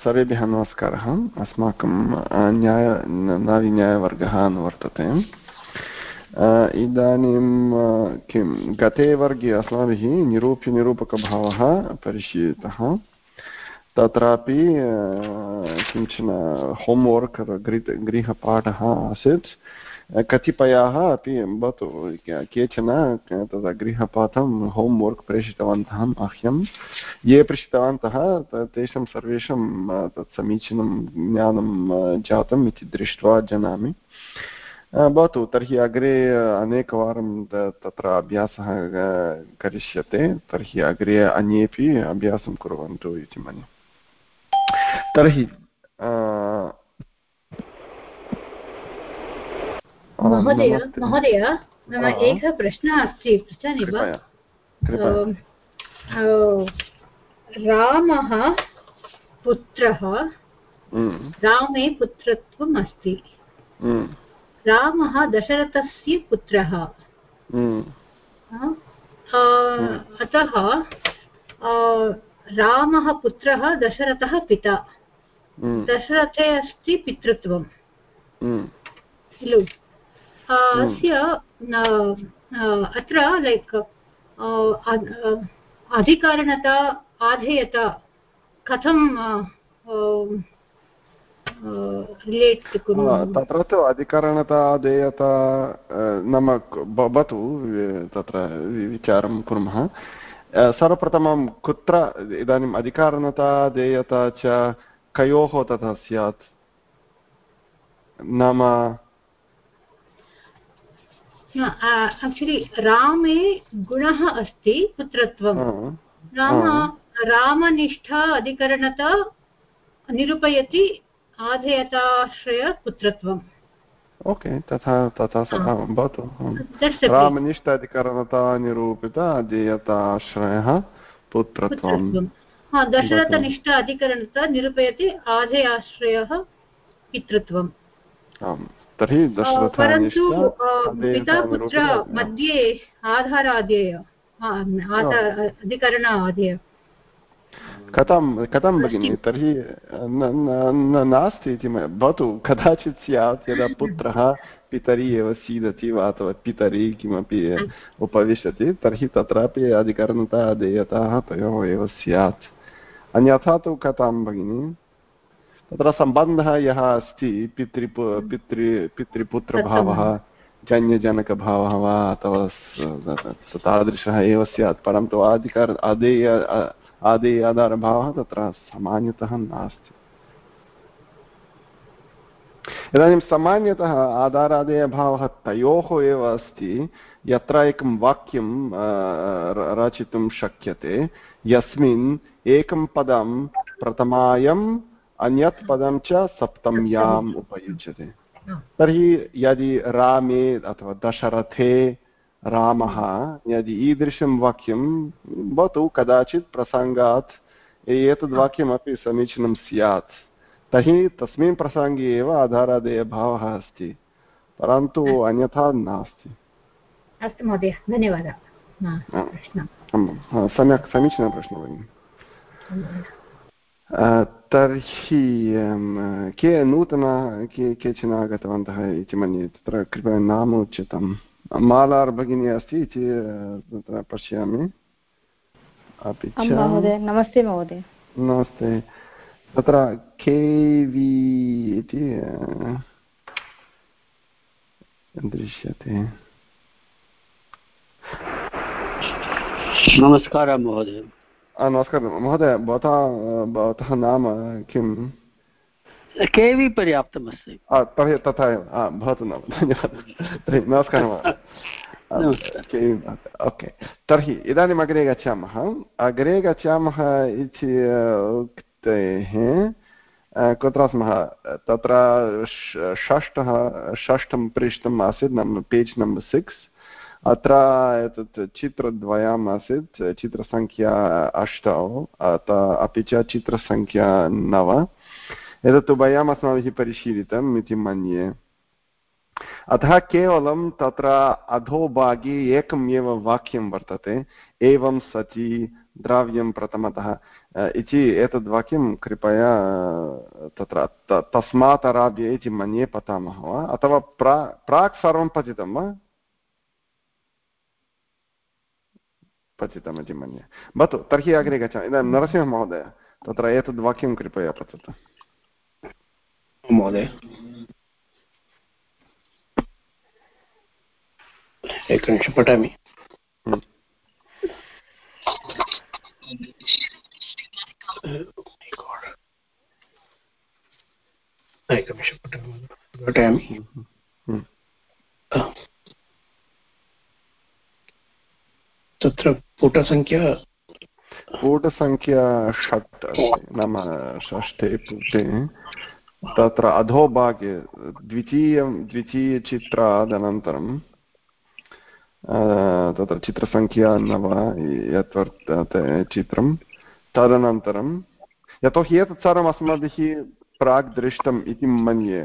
सर्वेभ्यः नमस्कारः। अस्माकं न्याय नारीन्यायवर्गः अनुवर्तते। इदानीं किं गते वर्गे अस्माभिः निरूप्यनिरूपकभावः परिशीलितः। तत्रापि किंचन होम्वर्क् गृहपाठः आसीत्। कतिपयाः अपि भवतु केचन तद् गृहपाठं, होम्वर्क् प्रेषितवन्तः मह्यं। ये प्रेषितवन्तः तेषां सर्वेषां तत् समीचीनं ज्ञानं जातम् इति दृष्ट्वा जानामि। भवतु, तर्हि अग्रे अनेकवारं तत्र अभ्यासः करिष्यते। तर्हि अग्रे अन्येपि अभ्यासं कुर्वन्तु इति मन्ये। तर्हि महोदय महोदय मम एकः प्रश्नः अस्ति पृच्छामि वा? रामः पुत्रः रामे पुत्रत्वम् अस्ति। रामः दशरथस्य पुत्रः। अतः रामः पुत्रः दशरथः पिता। दशरथे अस्ति पितृत्वं खलु अस्य अत्र लैक् अधिकारणता आधेयता कथं रिलेट् तत्र तु अधिकरणता आधेयता नाम भवतु तत्र विचारं कुर्मः। सर्वप्रथमं कुत्र इदानीम् अधिकारणता देयता च कयोः तथा स्यात् नाम आक्चुलि रामे गुणः अस्ति पुत्रत्वं नाम रामनिष्ठा अधिकरणता निरूपयति आधेयताश्रयपुत्रत्वम् ओके तथा तथा भवतु रामनिष्ठ अधिकरणता निरूपित अधेयताश्रयः पुत्रत्वं दशरथनिष्ठ अधिकरणता निरूपयति आधेयाश्रयः पितृत्वम्। तर्हि परन्तु पिता पुत्र मध्ये आधाराधेय अधिकरण आधेय। कथं कथं भगिनि तर्हि नास्ति इति भवतु कदाचित् स्यात् यदा पुत्रः पितरि एव सीदति वा अथवा पितरि किमपि उपविशति तर्हि तत्रापि अधिकरणता देयताः तयोः एव स्यात्। अन्यथा तु कथं भगिनि? तत्र सम्बन्धः यः अस्ति पितृपु पितृ पितृपुत्रभावः जन्यजनकभावः वा अथवा तादृशः एव स्यात् परन्तु आधिकार आदेय आदेय आधारभावः तत्र सामान्यतः नास्ति। इदानीं सामान्यतः आधारादेयभावः तयोः एव अस्ति यत्र एकं वाक्यं रचितुं शक्यते यस्मिन् एकं पदं प्रथमायं अन्यत् पदं च सप्तम्याम् उपयुज्यते। तर्हि यदि रामे अथवा दशरथे रामः यदि ईदृशं वाक्यं भवतु कदाचित् प्रसङ्गात् एतद् वाक्यमपि समीचीनं स्यात्। तर्हि तस्मिन् प्रसङ्गे एव आधारादेयभावः अस्ति। परन्तु अन्यथा नास्ति। अस्तु महोदय धन्यवादः। सम्यक् समीचीनः प्रश्नः भगिनि। तर्हि के नूतन के केचन आगतवन्तः इति मन्ये तत्र कृपया नाम उच्यतं मालार् भगिनी अस्ति इति तत्र पश्यामि अपि च नमस्ते महोदय नमस्ते तत्र के वि इति दृश्यते नमस्कारः महोदय नमस्कारः महोदय भवतः भवतः नाम किं केवि पर्याप्तमस्ति तर्हि तथा एव भवतु नाम धन्यवादः तर्हि नमस्कारः ओके तर्हि इदानीम् अग्रे गच्छामः अग्रे गच्छामः इति उक्तेः कुत्र स्मः तत्र षष्ठः षष्ठं पृष्ठम् आसीत् पेज् नम्बर् सिक्स् अत्र एतत् चित्रद्वयम् आसीत् चित्रसङ्ख्या अष्टौ अपि च चित्रसङ्ख्या नव एतत् उभयम् अस्माभिः परिशीलितम् इति मन्ये अतः केवलं तत्र अधोभागे एकम् एव वाक्यं वर्तते एवं सति द्रव्यं प्रथमतः इति एतद् वाक्यं कृपया तत्र तस्मात् आरभ्य इति मन्ये पठामः वा अथवा प्रा प्राक् सर्वं पठितं वा पठितमिति मन्ये भवतु तर्हि अग्रे गच्छामि। इदानीं नरसिंहमहोदय तत्र एतद् वाक्यं कृपया पठतु महोदय। एकनिमिषं पठामि। हम्म। एकनिमिषं पठामि। तत्र पुटसङ्ख्या पुटसङ्ख्या षट् नाम षष्ठे पुटे। तत्र अधोभागे द्वितीयं, द्वितीयचित्रादनन्तरं तत्र चित्रसङ्ख्या नव यत् वर्तते चित्रं। तदनन्तरं यतोहि एतत् सर्वम् अस्माभिः प्राक् दृष्टम् इति मन्ये।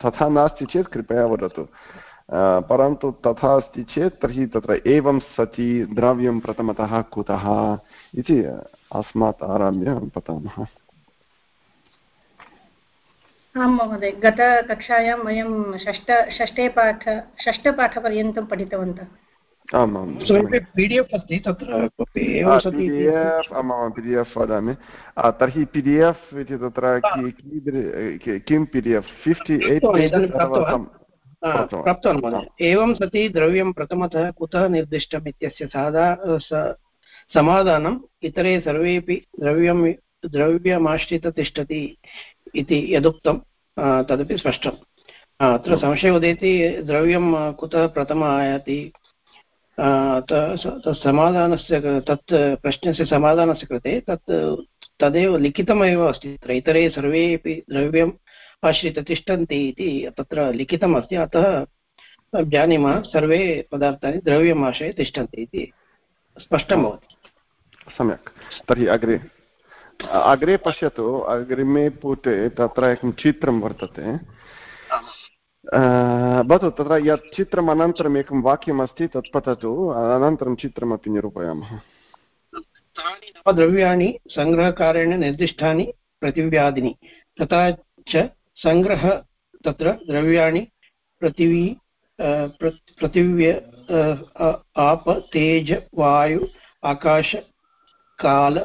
तथा नास्ति चेत् कृपया वदतु। परन्तु तथा अस्ति चेत् तर्हि तत्र एवं सति द्रव्यं प्रथमतः कुतः इति अस्मात् आरभ्य पठामः। आं महोदय गतकक्षायां वयं षष्ठ षष्ठे पाठ षष्ठपाठपर्यन्तं पठितवन्तः। आम् आम् पि डि एफ् अस्ति तत्र पि डि एफ् वदामि। तर्हि पि डि एफ् इति तत्र किं P D F? Fifty eight प्राप्तवान्। महोदय। एवं सति द्रव्यं प्रथमतः कुतः निर्दिष्टम् इत्यस्य साधा समाधानम्? इतरे सर्वेपि द्रव्यं द्रव्यमाश्रित तिष्ठति इति यदुक्तं तदपि स्पष्टम्। अत्र संशयो उदेति द्रव्यं कुतः प्रथम आयाति? समाधानस्य तत् प्रश्नस्य समाधानस्य कृते तत् तदेव लिखितमेव अस्ति। इतरे सर्वेपि द्रव्यम् आश्रित्य तिष्ठन्ति इति तत्र लिखितम् अस्ति अतः जानीमः सर्वे पदार्थानि द्रव्यमाशये तिष्ठन्ति इति स्पष्टं भवति। सम्यक्। तर्हि अग्रे अग्रे पश्यतु अग्रिमे पुटे तत्र एकं चित्रं वर्तते। भवतु तत्र यत् चित्रम् अनन्तरम् एकं वाक्यमस्ति तत् पठतु अनन्तरं चित्रमपि निरूपयामः। तानि नवद्रव्याणि सङ्ग्रहकारेण निर्दिष्टानि पृथिव्यादिनि तथा च सङ्ग्रह तत्र द्रव्याणि पृथिवी पृथिव्य आप, तेज, वायु, आकाश, काल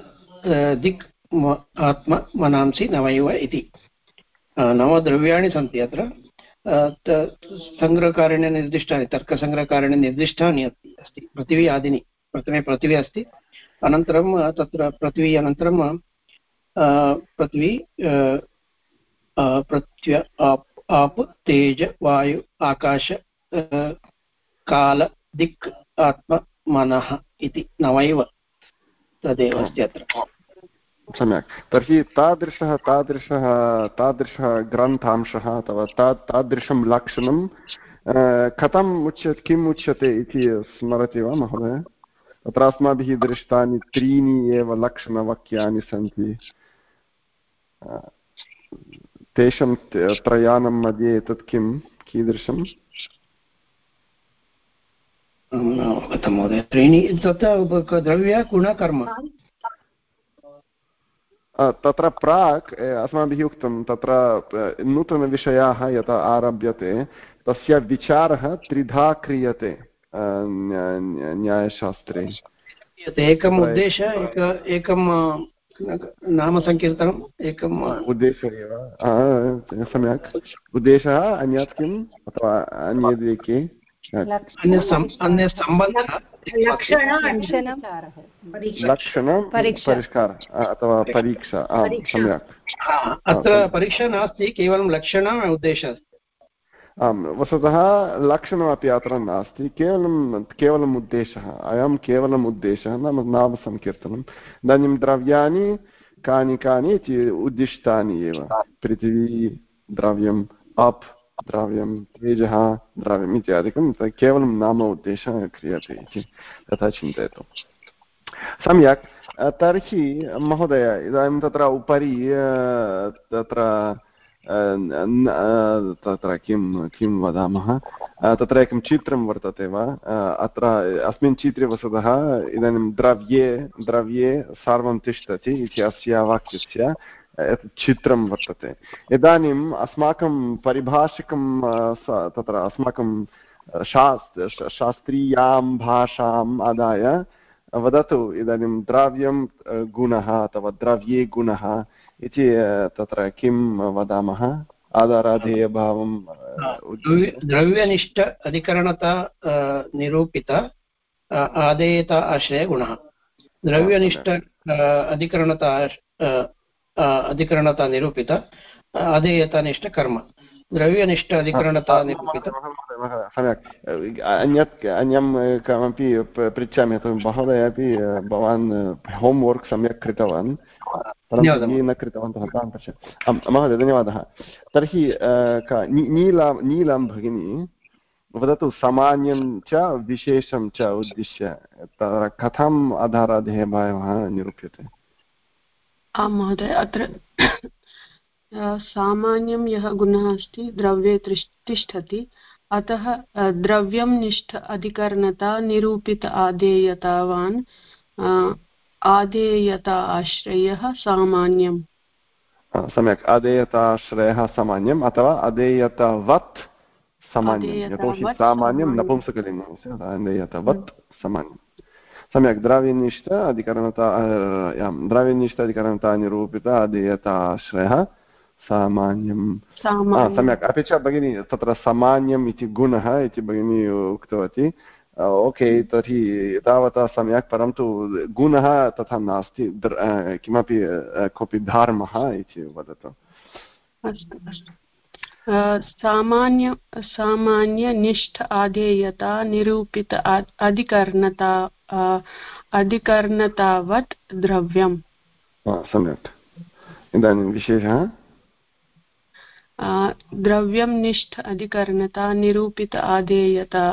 दिक् आत्म, मनांसि, नवैव इति। नवद्रव्याणि सन्ति अत्र। सङ्ग्रहकारेण निर्दिष्टानि, तर्कसङ्ग्रहकारेण निर्दिष्टानि अस्ति पृथिवी आदिनि, प्रथमे पृथिवी अस्ति। अनन्तरं तत्र पृथिवी अनन्तरं पृथिवी पृथ्व्य आप् तेज वायु आकाश काल दिक् आत्म मनः इति नवैव तदेव अस्ति अत्र। सम्यक्। तर्हि तादृशः तादृशः तादृशः ग्रन्थांशः अथवा ता तादृशं लक्षणं कथम् उच्य किम् उच्यते इति स्मरति वा महोदय? तत्र अस्माभिः दृष्टानि त्रीणि एव लक्षणवाक्यानि सन्ति। तेषां त्रयाणां मध्ये एतत् किं? कीदृशम्? त्रीणि तत्र द्रव्य गुणकर्म तत्र प्राक् अस्माभिः उक्तं तत्र नूतनविषयाः यथा आरभ्यते तस्य विचारः त्रिधा क्रियते न्यायशास्त्रे। एकम् उद्देशः एक एकं नामसङ्कीर्तनम् एकम् उद्देशः एव सम्यक्। उद्देशः अन्यत् किम्? अथवा अन्यद् के? लक्षणं परिष्कारः। अथवा परीक्षा। सम्यक्। अत्र परीक्षा नास्ति केवलं लक्षणम् उद्देशः अस्ति। आम् वस्तुतः लक्षणमपि अत्र नास्ति। केवलं केवलम् उद्देशः। अयं केवलम् उद्देशः नाम नामसङ्कीर्तनम्। इदानीं द्रव्याणि, कानि कानि इति उद्दिष्टानि एव। पृथिवी, द्रव्यम्, अप् द्रव्यं तेजः, द्रव्यम् इत्यादिकं केवलं नाम उद्देशः क्रियते इति तथा चिन्तयतु। सम्यक्। तर्हि, महोदय, इदानीं तत्र उपरि तत्र तत्र किं किं वदामः? तत्र एकं चित्रं वर्तते वा? अत्र अस्मिन् चित्रे वस्तुतः इदानीं द्रव्ये द्रव्ये सर्वं तिष्ठति इति अस्य वाक्यस्य चित्रं वर्तते। इदानीम् अस्माकं परिभाषिकं तत्र अस्माकं शास् शास्त्रीयां भाषाम् आदाय वदतु इदानीं द्रव्यं गुणः अथवा द्रव्ये गुणः इति तत्र किं वदामः? आधाराधेयभावं द्रव्यनिष्ठ अधिकरणता निरूपित आदेयता आश्रयगुणः द्रव्यनिष्ठ अधिकरणता अधिकरणता निरूपित अधेयतानिष्ठ कर्म। द्रव्यनिष्ठ अधिकरणता निरूपित। सम्यक्। अन्यत् अन्यं कमपि पृच्छामि महोदय अपि भवान् होम्वर्क् सम्यक् कृतवान्। न कृतवन्तः तां पश्य महोदय धन्यवादः तर्हि नीला नीलं भगिनी वदतु सामान्यं च विशेषं च उद्दिश्य कथम् आधाराधेयभावः निरूप्यते आं महोदय अत्र सामान्यं यः गुणः अस्ति द्रव्ये तिष्ठति अतः द्रव्यं निष्ठ अधिकरणता निरूपित आदेयतावान् आदेयता आश्रयः सामान्यम्। सम्यक्। अधेयताश्रयः सामान्यम् अथवा अधेयतवत् सामान्यं यतोहि सामान्यं नपुंसकलिङ्गम् अधेयतवत् सामान्यं सम्यक्। द्रव्यनिष्ठ अधिकरणता द्रव्यनिष्ठ अधिकरणता निरूपित अधेयताश्रयः सामान्यं सम्यक्। अपि च भगिनी तत्र सामान्यम् इति गुणः इति भगिनी उक्तवती। ओके तर्हि तावता सम्यक् परन्तु गुणः तथा नास्ति किमपि कोऽपि धर्मः इति वदतु। अस्तु अस्तु। सामान्य सामान्यनिष्ठ आधेयता निरूपित अधिकर्णता अधिकर्णतावत् द्रव्यम्। सम्यक्। इदानीं विशेषः? द्रव्यं निष्ठ अधिकरणता निरूपित आधेयता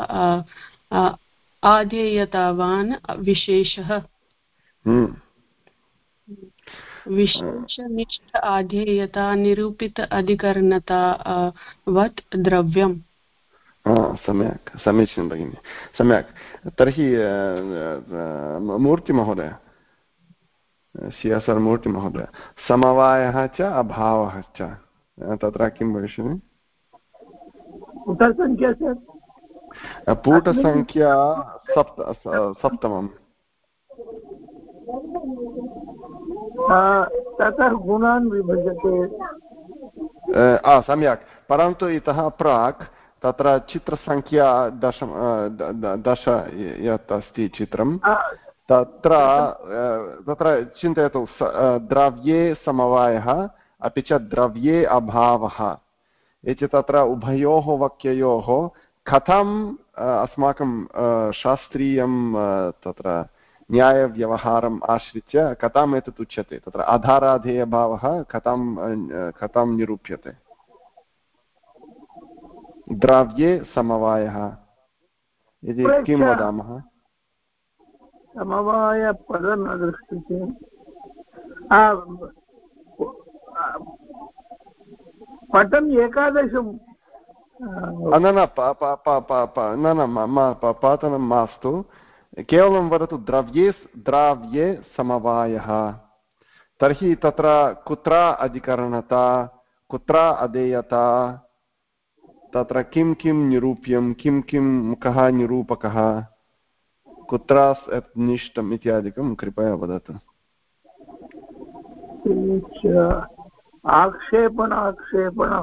आधेयतावान् विशेषः। हम्म। विशेषनिष्ठ आधेयता निरूपित अधिकरणता वत् द्रव्यम्। सम्यक् समीचीनं भगिनि सम्यक्। तर्हि मूर्तिमहोदय सि एस् आर् मूर्तिमहोदय समवायः च अभावः च तत्र किं भविष्यति? पूटसङ्ख्या सप्त सप्तमम्। ततः गुणान् विभजते। सम्यक्। परन्तु इतः प्राक् तत्र चित्रसङ्ख्या दश दश यत् अस्ति चित्रं तत्र तत्र चिन्तयतु द्रव्ये समवायः अपि च द्रव्ये अभावः। इति तत्र उभयोः वाक्ययोः कथम् अस्माकं शास्त्रीयं तत्र न्यायव्यवहारम् आश्रित्य कथाम् एतत् उच्यते। तत्र आधाराधेयभावः कथां कथां निरूप्यते। द्रव्ये समवायः। इति किं वदामः? समवायपदं न दृश्यते पटम् एकादशं न न न न पातनं मास्तु केवलं वदतु द्रव्ये द्राव्ये समवायः तर्हि तत्र कुत्र अधिकरणता कुत्र अधेयता तत्र किं किं निरूप्यं किं किं कः निरूपकः कुत्र निष्ठम् इत्यादिकं कृपया वदतु आक्षेपण आक्षेपण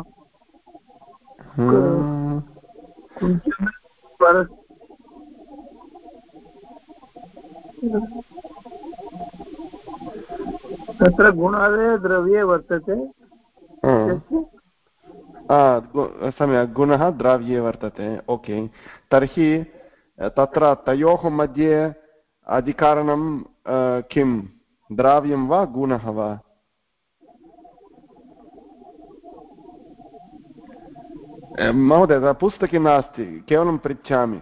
तत्र गुणादय द्रव्ये वर्तते। सम्यक् गुणः द्रव्ये वर्तते ओके। तर्हि तत्र तयोः मध्ये अधिकारणं किं? द्राव्यं वा गुणः वा? महोदय पुस्तके नास्ति केवलं पृच्छामि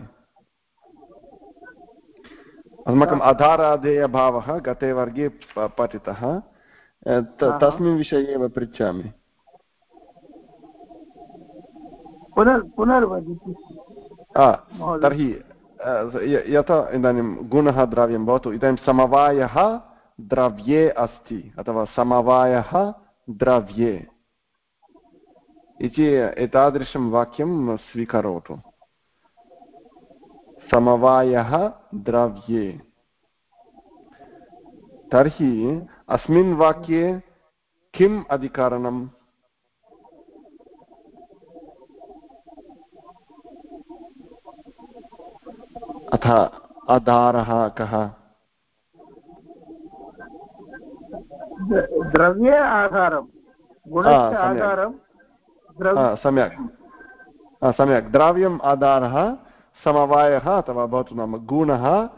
अस्माकम् आधाराधेयभावः गते वर्गे पठितः तस्मिन् विषये एव पृच्छामि पुनर् पुनर्वदतु। तर्हि यथा इदानीं गुणः द्रव्यं भवतु इदानीं समवायः द्रव्ये अस्ति अथवा समवायः द्रव्ये इति एतादृशं वाक्यं स्वीकरोतु। समवायः द्रव्ये। तर्हि अस्मिन् वाक्ये किम् अधिकरणम्? अथ आधारः कः? द्रव्ये आधारं। गुणस्य आधारं सम्यक्। हा, सम्यक्। द्रव्यम् आधारः समवायः अथवा भवतु नाम गुणः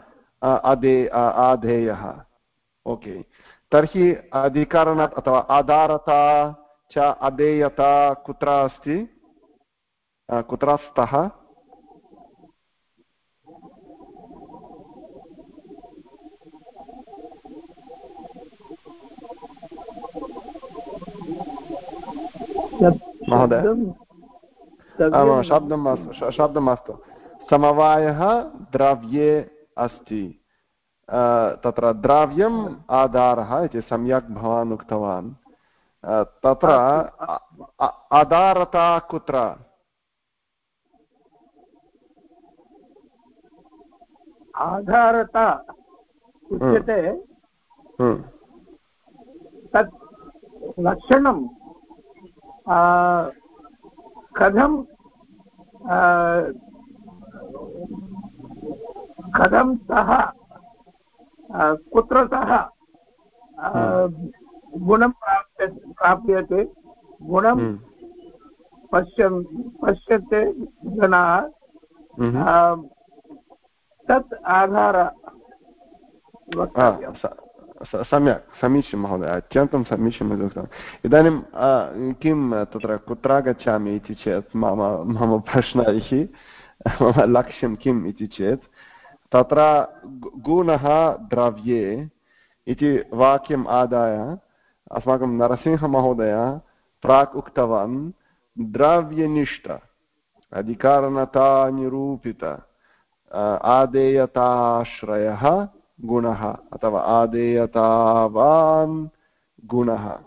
अदे आ, आधेयः। ओके। तर्हि अधिकरणात् अथवा आधारता च अधेयता कुत्र अस्ति? कुत्र स्तः महोदय? शब्दं- मास्तु शब्दं मास्तु समवायः द्रव्ये अस्ति। तत्र द्रव्यम् आधारः इति सम्यक् भवान् उक्तवान्। तत्र आधारता कुत्र? आधारता उच्यते। हम्म, तत् लक्षणं कथं कथं सः कुत्र सः आ, गुणं प्राप्य प्राप्यते गुणं हम्म, पश्यन् पश्यते जनाः हम्म। तत् आधार सम्यक् समीचीनं महोदय अत्यन्तं समीचीनम् इति उक्तम् इदानीं किं तत्र कुत्र गच्छामि इति चेत् मम मम प्रश्नैः मम लक्ष्यं किम् इति चेत् तत्र गुणः द्रव्ये इति वाक्यम् आदाय अस्माकं नरसिंहमहोदय प्राक् उक्तवान् द्रव्यनिष्ठ अधिकारणतानिरूपित अ, आदेयताश्रयः गुणः अथवा आदेयतावान् गुणः।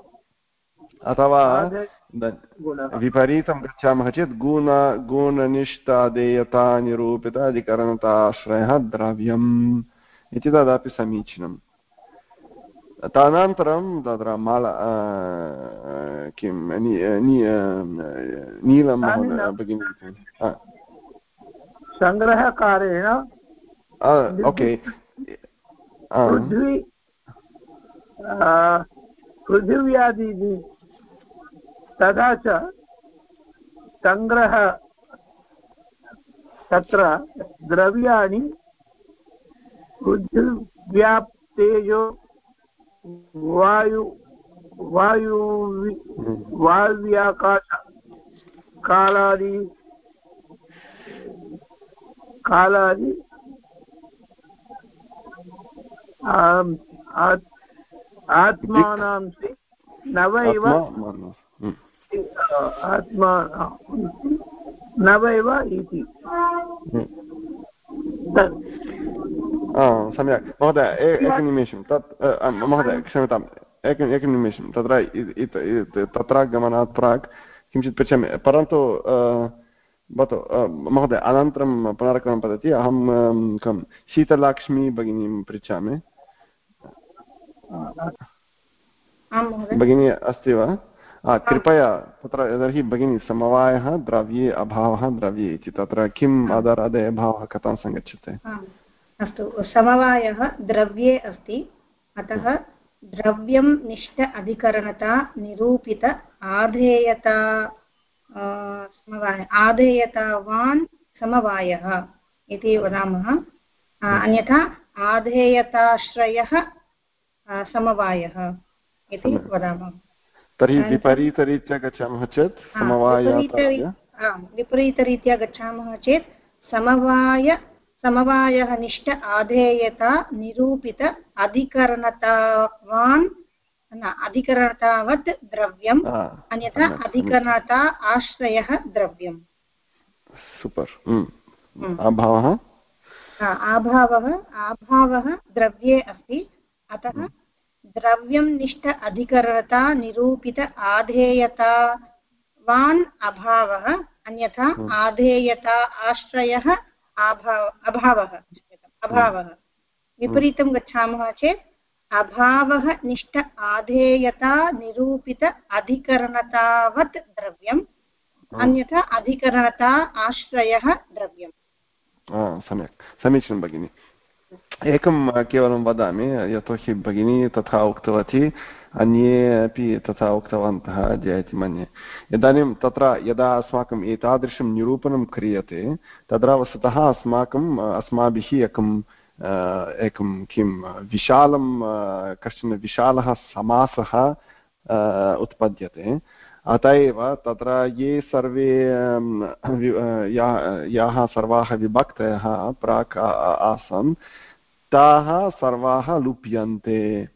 अथवा विपरीतं गच्छामः चेत् गुण गुणनिष्ठादेयतानिरूपित अधिकरणताश्रयः द्रव्यम् इति तदपि समीचीनम्। तदनन्तरं तत्र माला किं नि- नि- अ, नीलमहोदय भगिनी सङ्ग्रहकारेण ओके। पृथ्वी पृथिव्यादीनि तथा च सङ्ग्रह तत्र द्रव्याणि पृथिव्याप्तेजो वायु वायु वाव्याकाश कालादि कालादि आम्, आत्- आत्मानांसि नवैव आत्मा। आत्मा नवैव इति। सम्यक्। महोदय एकनिमेषं तत् महोदय क्षम्यताम्। एक एकनिमेषं तत्र तत्र गमनात् प्राक् किञ्चित् पृच्छामि। परन्तु भवतु महोदय अनन्तरं पुनरेकवारं वदति अहं अं, कं शीतलाक्ष्मी भगिनीं पृच्छामि। भगिनी अस्ति वा? कृपया तत्र तर्हि भगिनी समवायः द्रव्ये अभावः द्रव्ये इति। तत्र किम् आधारादय अभावः कथं सङ्गच्छते? अस्तु समवायः द्रव्ये अस्ति। अतः द्रव्यं निष्ठ अधिकरणता निरूपित आधेयता समवाय आधेयतावान् समवायः इति वदामः। अन्यथा आधेयताश्रयः समवायः इति वदामः। तर्हि विपरीतरीत्या गच्छामः चेत् विपरीतरीत्या गच्छामः चेत् समवाय समवायः निष्ठ आधेयता निरूपित अधिकरणतावान् न अधिकरणतावत् द्रव्यम् अन्यथा अधिकरणता आश्रयः द्रव्यम्। सुपर् अभावः आभावः आभावः द्रव्ये अस्ति। अतः द्रव्यं निष्ठ अधिकरणता निरूपित आधेयतावान् अभावः अन्यथा आधेयता आश्रयः अभाव अभावः। अभावः विपरीतं गच्छामः चेत् अभावः निष्ठ आधेयता निरूपित अधिकरणतावत् द्रव्यम् अन्यथा अधिकरणता आश्रयः द्रव्यम्। सम्यक्। समीचीनं भगिनि। एकं केवलं वदामि यतोहि भगिनी तथा उक्तवती अन्ये अपि तथा उक्तवन्तः इति मन्ये इदानीं तत्र यदा अस्माकम् एतादृशं निरूपणं क्रियते तत्र वस्तुतः अस्माकम् अस्माभिः एकं एकं किं विशालं कश्चन विशालः समासः उत्पद्यते अत एव तत्र ये सर्वे याः सर्वाः विभक्तयः प्राक् आसन्, ताः सर्वाः लुप्यन्ते।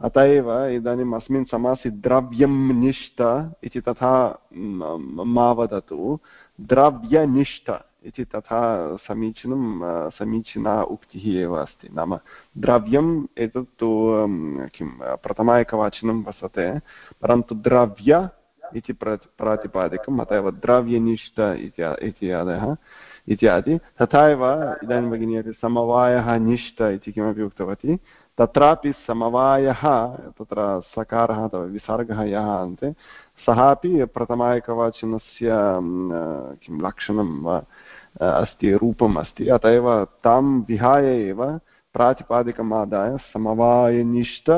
अत एव इदानीम् अस्मिन् समासे द्रव्यं निष्ठ इति तथा, मा वदतु। द्रव्यनिष्ठ इति तथा समीचीनं, समीचीना उक्तिः एव अस्ति। नाम द्रव्यम् एतत् तु किं, प्रथमा एकवाचनं वर्तते परन्तु द्रव्य इति प्र प्रातिपादिकम् अत एव द्रव्यनिष्ठ इत्यादयः इत्यादि तथा एव इदानीं भगिनी यदि समवायः निष्ठ इति किमपि उक्तवती, तत्रापि समवायः, तत्र सकारः अथवा विसर्गः यः अन्ते सः अपि प्रथमायकवचनस्य किं लक्षणं वा, अस्ति, रूपम् अस्ति। अत एव तां विहाय एव प्रातिपादिकम् आदाय समवायनिष्ठ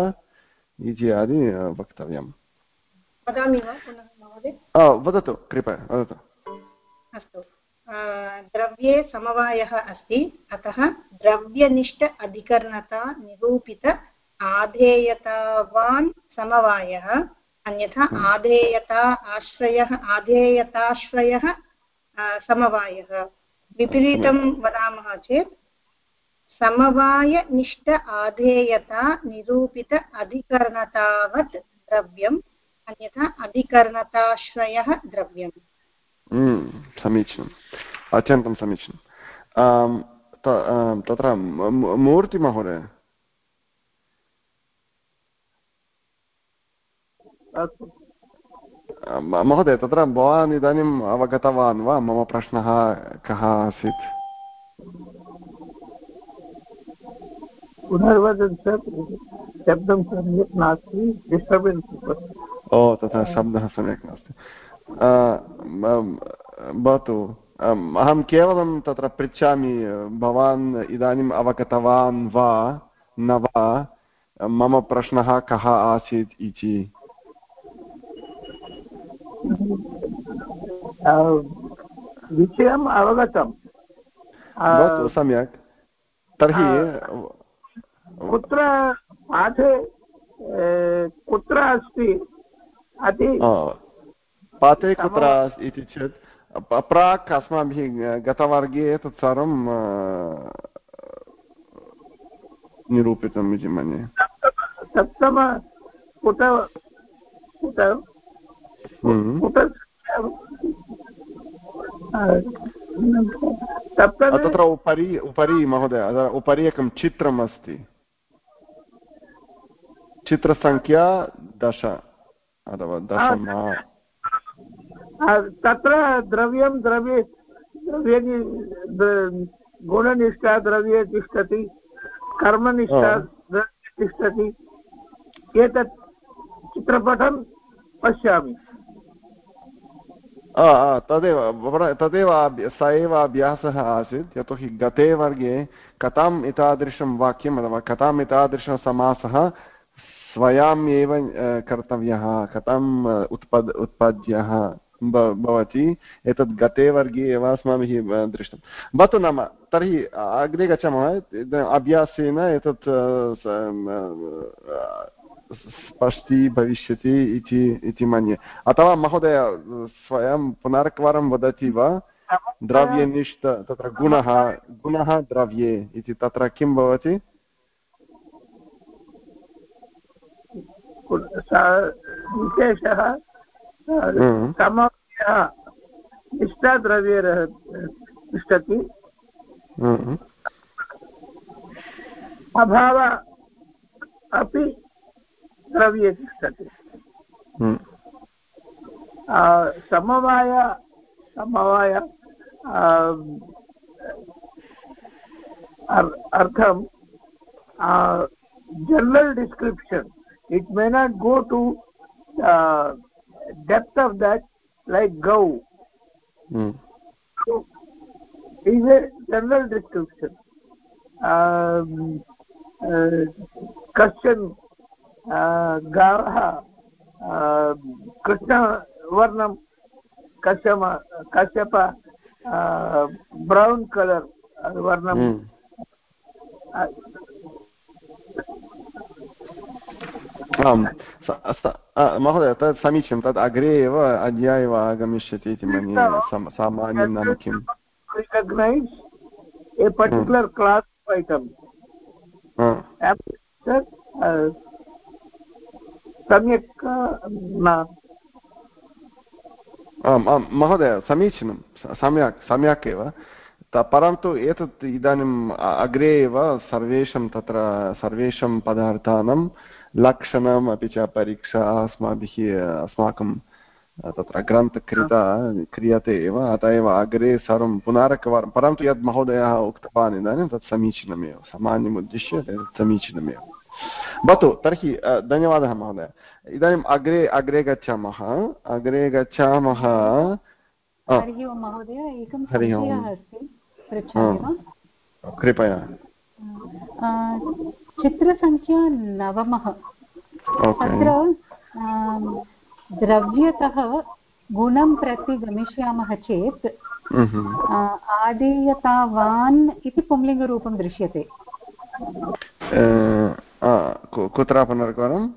इत्यादि वक्तव्यम्। वदतु कृपया वदतु। अस्तु। द्रव्ये समवायः अस्ति अतः द्रव्यनिष्ठ अधिकरणता निरूपित आधेयतावान् समवायः अन्यथा हम्म। आधेयता आश्रयः आधेयताश्रयः समवायः। विपरीतं वदामः चेत् समवायनिष्ठ आधेयता निरूपित अधिकरणतावत् द्रव्यम् अन्यथा अधिकरणताश्रयः द्रव्यम्। समीचीनम्। अत्यन्तं समीचीनं तत्र मूर्तिमहोदय महोदय। तत्र भवान् इदानीम् अवगतवान् वा? मम प्रश्नः कः आसीत्? शब्दं सम्यक् नास्ति। डिस्टर्बेन्स् ओ तथा शब्दः सम्यक् नास्ति भवतु अहं केवलं तत्र पृच्छामि भवान् इदानीम् अवगतवान् वा न वा मम प्रश्नः कः आसीत् इति विषयम् अवगतं भवतु सम्यक् तर्हि कुत्र पाठे कुत्र अस्ति पाते कुत्र इति चेत् प्राक् अस्माभिः गतवर्गे तत् सर्वं निरूपितम् इति मन्ये सप्तम कुत हम्म। तत्र उपरि उपरि महोदय उपरि एकं चित्रम् अस्ति चित्रसङ्ख्या दश अथवा दशम तत्र द्रव्यं द्रव्ये द्रव्ये गुणनिष्ठा द्रव्ये तिष्ठति कर्मनिष्ठा द्रव्ये तिष्ठति। एतत् चित्रपटं पश्यामि। तदेव तदेव स एव अभ्यासः आसीत् यतोहि गते वर्गे कथाम् एतादृशं वाक्यम् अथवा कथाम् एतादृशः समासः स्वयम् एव कर्तव्यः कथम् उत्पद् उत्पाद्यः भवति एतत् गते वर्गे एव अस्माभिः दृष्टं भवतु नाम तर्हि अग्रे गच्छामः अभ्यासेन एतत् स्पष्टी भविष्यति इति इति मन्ये अथवा महोदय स्वयं पुनरेकवारं वदति वा द्रव्यनिष्ठ तत्र गुणः गुणः द्रव्ये इति तत्र किं भवति विशेषः समवायः इष्टाद्रव्ये तिष्ठति हम्म। अभाव अपि द्रव्ये तिष्ठति हम्म। समवाय समवाय अर्थं general description it may not go to uh, depth of that like gau mm. so is a general description um, uh, कश्चन गावः कृष्णवर्णं कश्यप कश्यप ब्रौन् कलर् वर्णं आम् महोदय तत् समीचीनं तत् अग्रे एव अद्य एव आगमिष्यति इति मन्ये सामान्यं नाम किम् a particular class of item सम्यक् आम् आं महोदय समीचीनं सम्यक् सम्यक् एव परन्तु एतत् इदानीम् अग्रे एव सर्वेषां तत्र सर्वेषां पदार्थानां लक्षणम् अपि च परीक्षा अस्माभिः अस्माकं तत्र ग्रन्थकृता क्रियते एव अत एव अग्रे सर्वं पुनरेकवारं परन्तु यद् महोदयः उक्तवान् इदानीं तत् समीचीनमेव सामान्यम् उद्दिश्य तत् भवतु तर्हि धन्यवादः महोदय। इदानीम् अग्रे अग्रे गच्छामः अग्रे गच्छामः। हरिः ओं महोदय एकं संशयः अस्ति। पृच्छामि वा? कृपया। चित्रसङ्ख्या नवमः। तत्र द्रव्यतः गुणं प्रति गमिष्यामः चेत् आदेयतावान् इति पुंलिङ्गरूपं दृश्यते। कुत्र पुनर्कवारं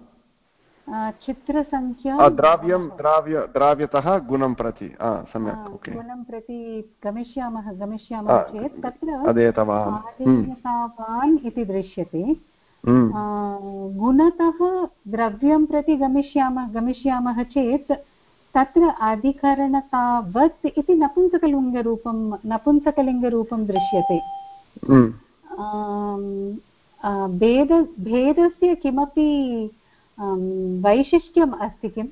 चित्रसङ्ख्या द्राव्यं द्राव्य द्राव्यतः गुणं प्रति। सम्यक् गुणं प्रति गमिष्यामः गमिष्यामः चेत् तत्र आदेयतावान् इति दृश्यते। गुणतः द्रव्यं प्रति गमिष्यामः गमिष्यामः चेत् तत्र अधिकरणतावत् इति नपुंसकलिङ्गरूपं नपुंसकलिङ्गरूपं दृश्यते। भेद भेदस्य किमपि वैशिष्ट्यम् अस्ति किम्?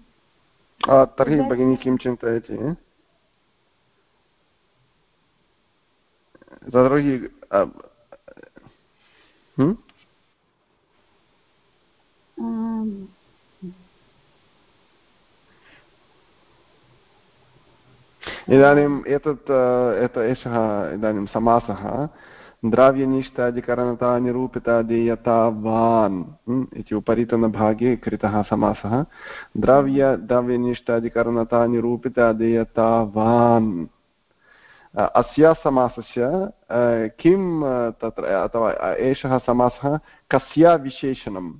तर्हि भगिनी किं चिन्तयति? तर्हि इदानीम् एतत् एषः इदानीं समासः। द्राव्यनिष्ठाधिकरणता निरूपिता देयतावान् इति उपरितनभागे कृतः समासः द्रव्य द्रव्यनिष्ठाधिकरणता निरूपिता देयतावान् अस्य समासस्य किं तत्र अथवा एषः समासः कस्य विशेषणं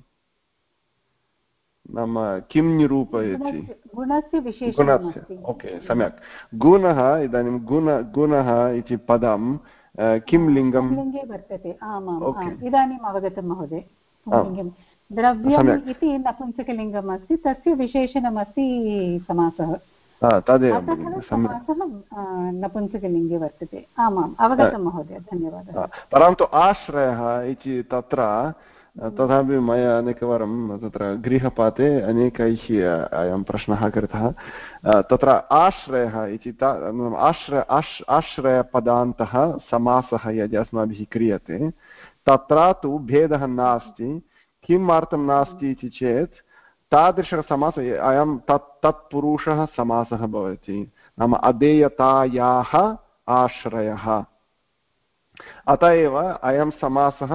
नाम किं निरूपयति गुणस्य ओके सम्यक् गुणः इदानीं गुण गुणः इति पदं किं लिङ्गं लिङ्गे वर्तते आमाम् इदानीम् अवगतं महोदय द्रव्यम् इति नपुंसकलिङ्गम् अस्ति तस्य विशेषणमस्ति समासः तदेव समासः नपुंसकलिङ्गे वर्तते आमाम् अवगतं महोदय धन्यवादः परन्तु आश्रयः इति तत्र तथापि मया अनेकवारं तत्र गृहपाते अनेकैः अयं प्रश्नः कृतः। तत्र आश्रयः इति आश्रय, आश्, आश्रयपदान्तः समासः यदि अस्माभिः क्रियते, तत्र तु भेदः नास्ति किमर्थं नास्ति इति चेत्, तादृशसमास, अयं तत्, तत्पुरुषः समासः भवति, नाम अधेयतायाः आश्रयः। अत एव अयं समासः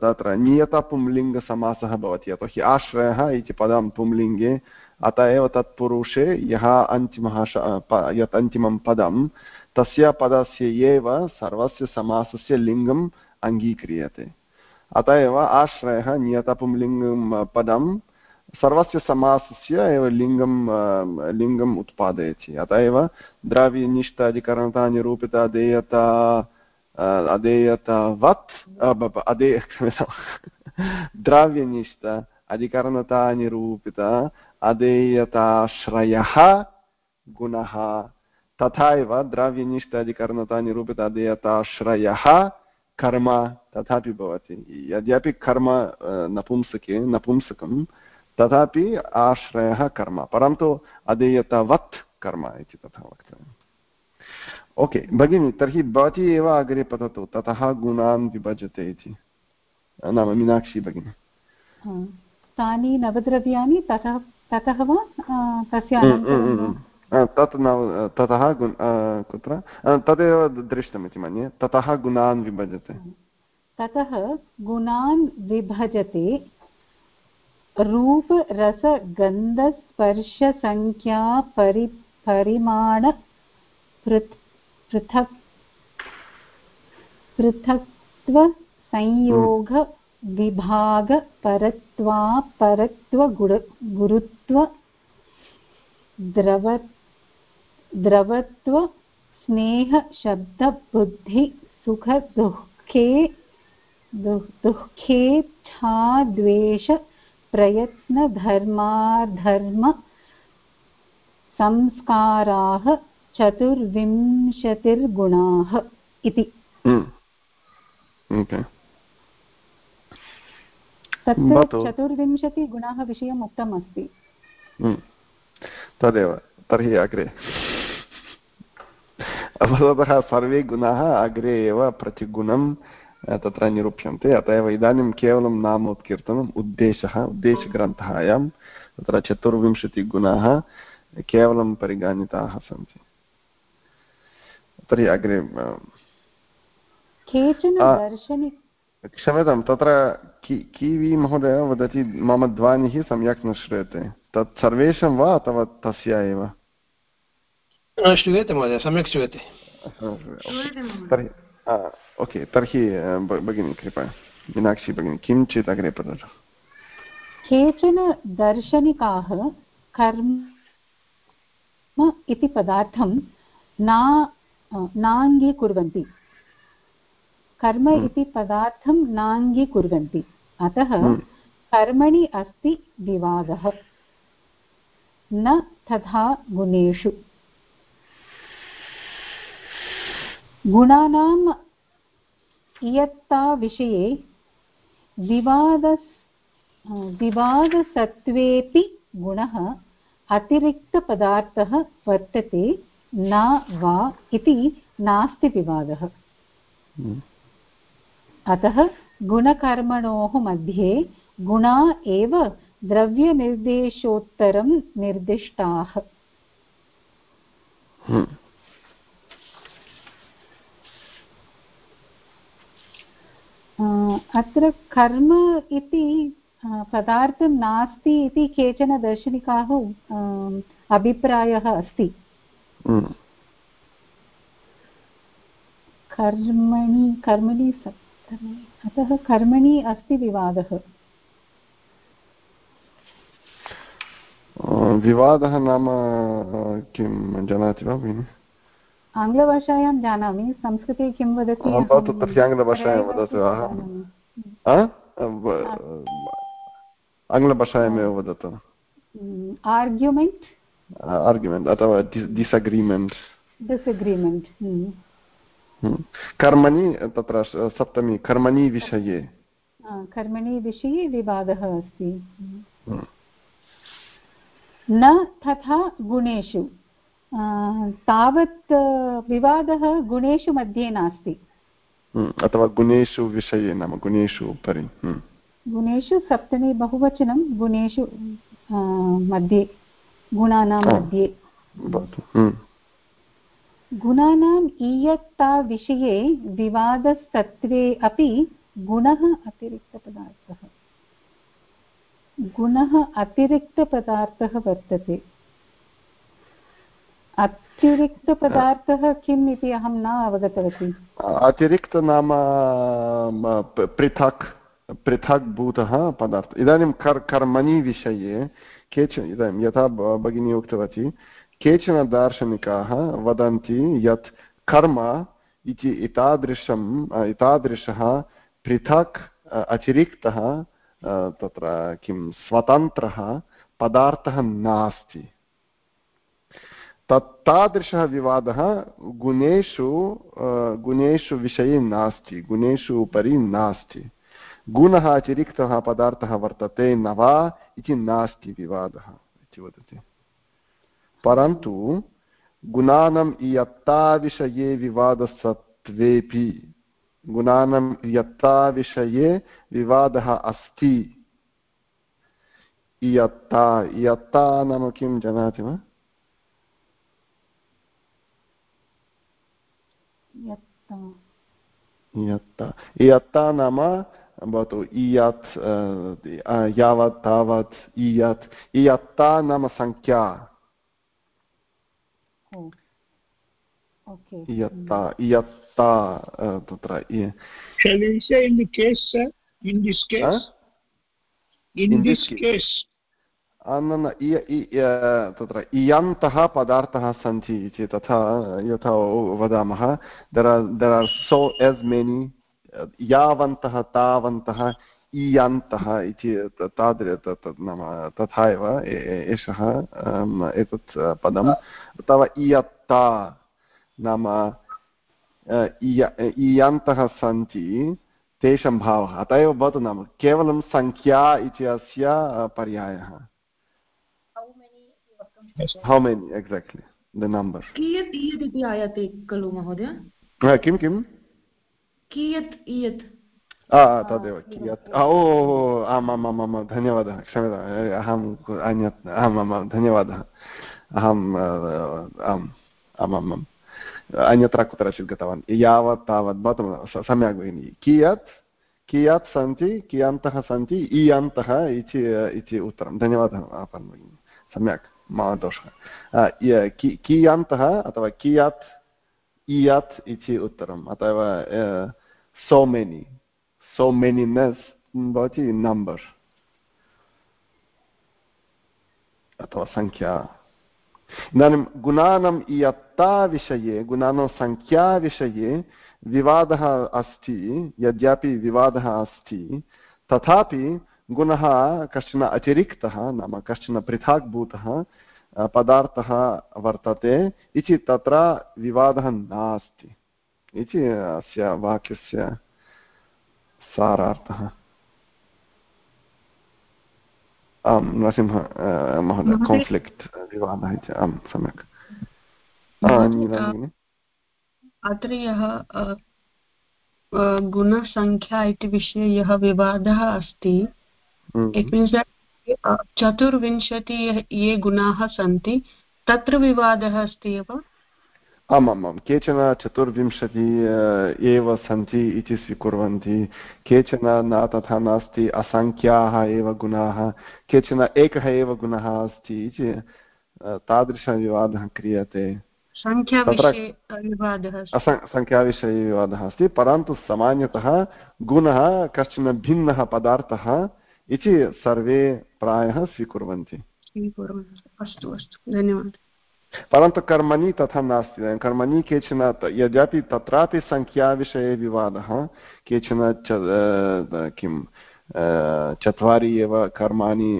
तत्र नियतपुंलिङ्गसमासः भवति यतोहि आश्रयः इति पदं पुंलिङ्गे। अत एव तत्पुरुषे यः अन्तिमः यत् अन्तिमं पदं, तस्य पदस्य एव सर्वस्य समासस्य लिङ्गम् अङ्गीक्रियते। अत एव आश्रयः, नियतपुंलिङ्गं पदं सर्वस्य समासस्य एव लिङ्गं लिङ्गम् उत्पादयति। अत एव द्रव्यनिष्ठ अधिकरणता निरूपिता, देयता अधेयतावत् अधे द्राव्यनिष्ठ अधिकरणतानिरूपित अधेयताश्रयः गुणः तथा एव द्रव्यनिष्ठ अधिकरणता निरूपितादेयताश्रयः कर्म तथापि भवति यद्यपि कर्म नपुंसके नपुंसकं तथापि आश्रयः कर्म परन्तु अधेयतवत् कर्म इति तथा वक्तव्यम् ओके भगिनि तर्हि भवती एव अग्रे पठतु ततः गुणान् विभजते इति नाम मीनाक्षी भगिनी तानि नवद्रव्याणि ततः ततः वा तस्य तत् न ततः कुत्र तदेव दृष्टमिति मन्ये ततः गुणान् विभजते ततः गुणान् विभजते रूपरसगन्धस्पर्शसङ्ख्या परि पृथक् पृथक्त्वसंयोगविभागपरत्वापरत्वगुण गुरुत्व द्रव द्रवत्व स्नेहशब्दबुद्धि सुखदुःखे दुःखेच्छाद्वेष प्रयत्नधर्माधर्म संस्काराः चतुर्विंशतिर्गुणाः इति। हम्म। तत्र चतुर्विंशतिगुणाः विषयम् उक्तम् अस्ति हम्म। तदेव तर्हि अग्रे। भवतः सर्वे गुणाः अग्रे एव प्रतिगुणं तत्र निरूप्यन्ते। अत एव इदानीं केवलं नाम उत्कीर्तनम् उद्देशः उद्देशग्रन्थायां तत्र चतुर्विंशतिगुणाः केवलं परिगणिताः सन्ति। तर्हि अग्रे केचन क्षम्यतां तत्र कि किवि महोदय वदति मम ध्वनिः सम्यक् न श्रूयते। तत् सर्वेषां वा अथवा तस्य एव? श्रूयते महोदय सम्यक् श्रूयते। तर्हि ओके तर्हि भगिनी कृपया मीनाक्षी भगिनी किञ्चित् अग्रे पठतु केचन दार्शनिकाः कर्म इति पदार्थं न नाङ्गीकुर्वन्ति कर्म हम्म। इति पदार्थं नाङ्गीकुर्वन्ति अतः हम्म। कर्मणि अस्ति विवादः। न तथा गुणेषु। गुणानाम् इयत्ताविषये विवाद विवादसत्त्वेऽपि गुणः अतिरिक्तपदार्थः वर्तते। न वा इति नास्ति विवादः हम्म। अतः गुणकर्मणोः मध्ये गुणा एव द्रव्यनिर्देशोत्तरं निर्दिष्टाः हम्म। अत्र कर्म इति पदार्थं नास्ति इति केचन दार्शनिकाः अभिप्रायः अस्ति। कर्मणि कर्मणि अतः कर्मणि अस्ति विवादः। विवादः नाम किं जानाति वा भगिनि? आङ्ग्लभाषायां जानामि संस्कृते किं वदति? तस्य आङ्ग्लभाषायां वदतु आङ्ग्लभाषायामेव वदतु आर्ग्युमेण्ट्? आर्ग्युमेण्ट् अथवा डिसग्रीमेण्ट् डिसग्रीमेण्ट्। कर्मणि तत्र सप्तमी कर्मणि विषये कर्मणि विषये विवादः अस्ति। न तथा गुणेषु तावत् विवादः गुणेषु मध्ये नास्ति। अथवा गुणेषु विषये नाम गुणेषु उपरि गुणेषु सप्तमी बहुवचनं गुणेषु मध्ये गुणानां मध्ये। गुणानाम् ईयत्ताविषये विवादस्तत्त्वे अपि गुणः अतिरिक्तपदार्थः। गुणः अतिरिक्तपदार्थः वर्तते। अतिरिक्तपदार्थः किम् इति अहं न अवगतवती। अतिरिक्त नाम पृथक् पृथक् भूतः पदार्थः। इदानीं कर् कर्मणि विषये केचन इदानीं यथा भगिनी उक्तवती, केचन दार्शनिकाः वदन्ति यत् कर्म इति एतादृशम् एतादृशः पृथक् अतिरिक्तः तत्र किं स्वतन्त्रः पदार्थः नास्ति। तत् तादृशः विवादः गुणेषु गुणेषु विषये नास्ति, गुणेषु उपरि नास्ति। गुणः अतिरिक्तः पदार्थः वर्तते न वा इति नास्ति विवादः इति वदति। परन्तु गुणानाम् इयत्ताविषये विवादसत्त्वेपि गुणानाम् इयत्ताविषये विवादः अस्ति। इयत्ता इयत्ता नाम किं जानाति वा? इयत्ता। इयत्ता नाम भवतु इयत् यावत् तावत् इयत् इयत्ता नाम सङ्ख्या इयत्ता इयत्ता तत्र Shall we say in the case, sir? In this case? Huh? In, in this, this case. न तत्र इयन्तः पदार्थः सन्ति इति तथा यथा वदामः there are there are so as many यावन्तः तावन्तः इयन्तः इति तादृ नाम तथा एव एषः एतत् पदम् अथवा इयत्ता नाम इयन्तः सन्ति तेषां भावः। अत एव भवतु नाम केवलं सङ्ख्या इति अस्य पर्यायः। How many exactly the number कियत् इयत् इति आयाति खलु महोदय? किं किं कियत् इयत्? तदेव, कियत्। ओ आम् आम् आम् आम्, धन्यवादः क्षम्यताम् अहम् अन्यत्, आम् आम् आम्, धन्यवादः। अहम् आम् आम् आम् आम्, अन्यत्र कुत्रचित् गतवान् यावत्, तावत्, भवतु सम्यक्, भगिनि। कियत् कियत् सन्ति, कियन्तः सन्ति, इयन्तः इति इति उत्तरं। धन्यवादः, आपन्, भगिनि। सम्यक् मम दोषः कियन्तः अथवा कियत्, इयत् इति उत्तरम्, अथवा सो मेनि सो मेनिनेस् भवति नम्बर् अथवा सङ्ख्या इदानीं गुणानाम् इयत्ताविषये गुणानां सङ्ख्याविषये विवादः अस्ति यद्यपि विवादः अस्ति तथापि गुणः कश्चन अतिरिक्तः नाम कश्चन पृथक्भूतः पदार्थः वर्तते इति तत्र विवादः नास्ति इति अस्य वाक्यस्य सारार्थः। आं नरसिंह महोदय कान्फ्लिक्ट् विवादः इति आं सम्यक्। अत्र यः गुणसङ्ख्या इति विषये यः विवादः अस्ति इट् मीन्स् चतुर्विंशति ये गुणाः सन्ति तत्र विवादः अस्ति एव? आमामां केचन चतुर्विंशति एव सन्ति इति स्वीकुर्वन्ति केचन न तथा नास्ति असङ्ख्याः एव गुणाः केचन एकः एव गुणः अस्ति इति तादृशविवादः क्रियते। सङ्ख्याविषये विवादः अस्ति परन्तु सामान्यतः गुणः कश्चन भिन्नः पदार्थः इति सर्वे प्रायः स्वीकुर्वन्ति। अस्तु अस्तु धन्यवादः। परन्तु कर्मणि तथा नास्ति कर्मणि केचन यद्यपि तत्रापि सङ्ख्याविषये विवादः केचन किं चत्वारि एव कर्माणि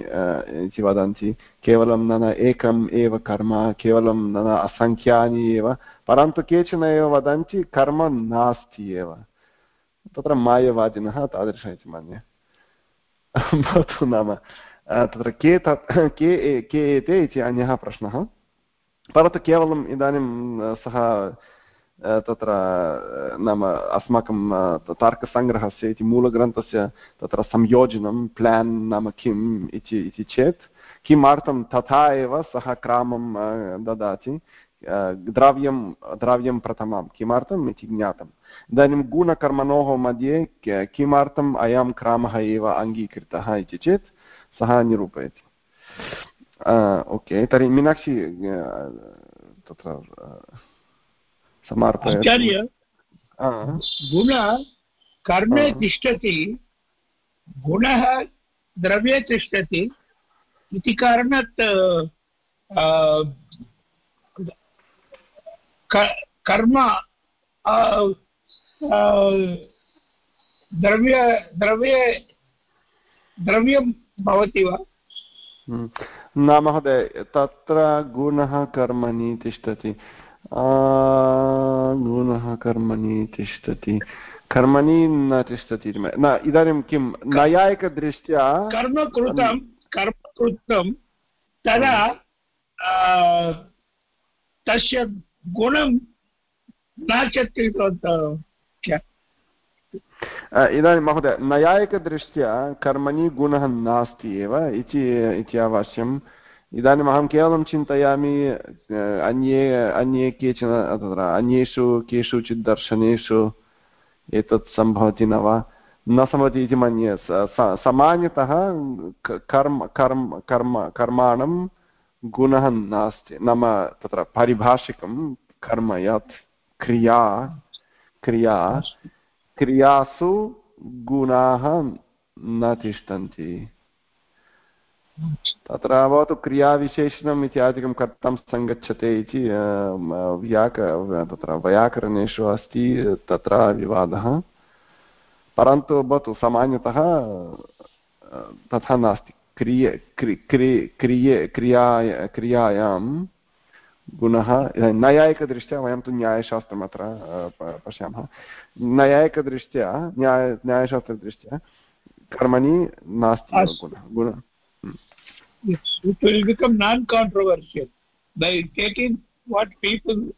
इति वदन्ति केवलं न एकम् एव कर्म केवलं न असङ्ख्यानि एव परन्तु केचन एव वदन्ति कर्म नास्ति एव तत्र मायवादिनः तादृश इति मन्ये भवतु नाम तत्र के तत् के के एते इति अन्यः प्रश्नः परन्तु केवलम् इदानीं सः तत्र नाम अस्माकं तार्कसङ्ग्रहस्य इति मूलग्रन्थस्य तत्र संयोजनं, प्लान् नाम किम् इति इति चेत्, किमर्थं तथा एव सः क्रामं ददाति द्रव्यं द्रव्यं प्रथमं किमर्थम् इति ज्ञातम्। इदानीं गुणकर्मणोः मध्ये किमर्थम् अयं क्रमः एव अङ्गीकृतः इति चेत् सः निरूपयति। ओके तर्हि मीनाक्षी तत्र आचार्य गुण कर्मे तिष्ठति गुणः द्रव्ये तिष्ठति इति कारणात् कर्म द्रव्य द्रव्ये द्रव्यं भवति वा। न महोदय तत्र गुणः कर्मणि तिष्ठति। गुणः कर्मणि तिष्ठति। कर्मणि न तिष्ठति न इदानीं किं? नैयायिकदृष्ट्या कर्म कृतं कर्म कृतं तदा तस्य गुणं नाचति इदानीं महोदय, नैयायिकदृष्ट्या कर्मणि गुणः नास्ति एव इति अवश्यम् इदानीम् अहं केवलं चिन्तयामि अन्ये अन्ये केचन, तत्र अन्येषु, केषुचित् दर्शनेषु एतत् सम्भवति न वा? न सम्भवति इति मन्ये। सामान्यतः कर्म कर्म कर्म, कर्माणं गुणः नास्ति। नाम तत्र पारिभाषिकं कर्म यत् क्रिया क्रिया क्रियासु गुणाः न तिष्ठन्ति। तत्र भवतु क्रियाविशेषणम् इत्यादिकं कथं सङ्गच्छते इति व्याक, तत्र वैयाकरणेषु अस्ति, तत्र विवादः। परन्तु भवतु सामान्यतः तथा नास्ति। क्रिय क्रिये क्रिया, क्रियायां गुणः, नैयायिकदृष्ट्या वयं तु न्यायशास्त्रम् अत्र पश्यामः। नैयायिकदृष्ट्या न्याय न्यायशास्त्रदृष्ट्या कर्मणि नास्ति गुणः it will become non-controversial by taking what people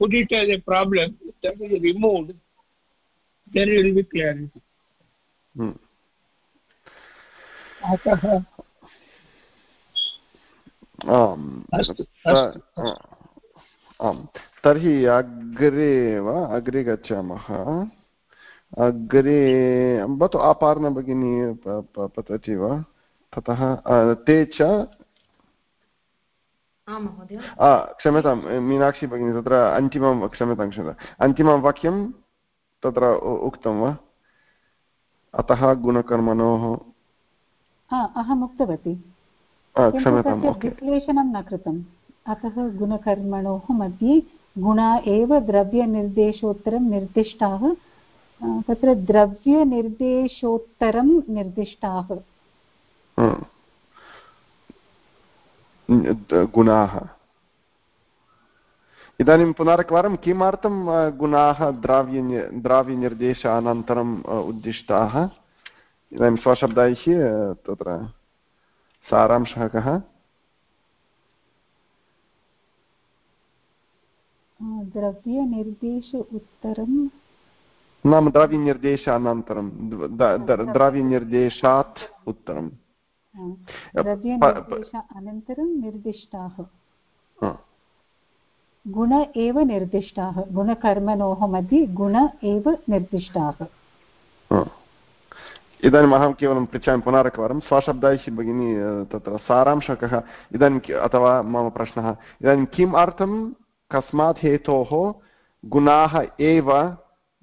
put it as a problem that is removed there will be clarity hmm. अतः आम् तर्हि अग्रे वा? अग्रे गच्छामः। अग्रे भवतु अपार्न भगिनी पतति वा? ततः ते च? क्षम्यतां मीनाक्षी भगिनी तत्र अन्तिमं क्षम्यतां क्षम्यताम् अन्तिमं वाक्यं तत्र उक्तं वा? अतः गुणकर्मणोः। अहम् उक्तवती। क्षम्यतां विश्लेषणं न कृतम्। अतः गुणकर्मणोः मध्ये गुणा एव द्रव्यनिर्देशोत्तरं निर्दिष्टाः तत्र द्रव्यनिर्देशोत्तरं निर्दिष्टाः। गुणाः। इदानीं पुनरेकवारं किमर्थं गुणाः द्राव्य द्राव्यनिर्देशानन्तरम् उद्दिष्टाः? इदानीं स्वशब्दैः तत्र सारांशः कः? द्रव्यनिर्देश उत्तरं। नाम द्रव्यनिर्देशानन्तरं द्रव्यनिर्देशात् उत्तरम् अनन्तरं निर्दिष्टाः। गुण एव निर्दिष्टाः गुणकर्मणोः मध्ये गुण एव निर्दिष्टाः। इदानीम् अहं केवलं पृच्छामि पुनरेकवारं। स्वशब्दैः भगिनी तत्र सारांशः कः इदानीम् अथवा मम प्रश्नः इदानीं किम् अर्थं कस्मात् हेतोः गुणाः एव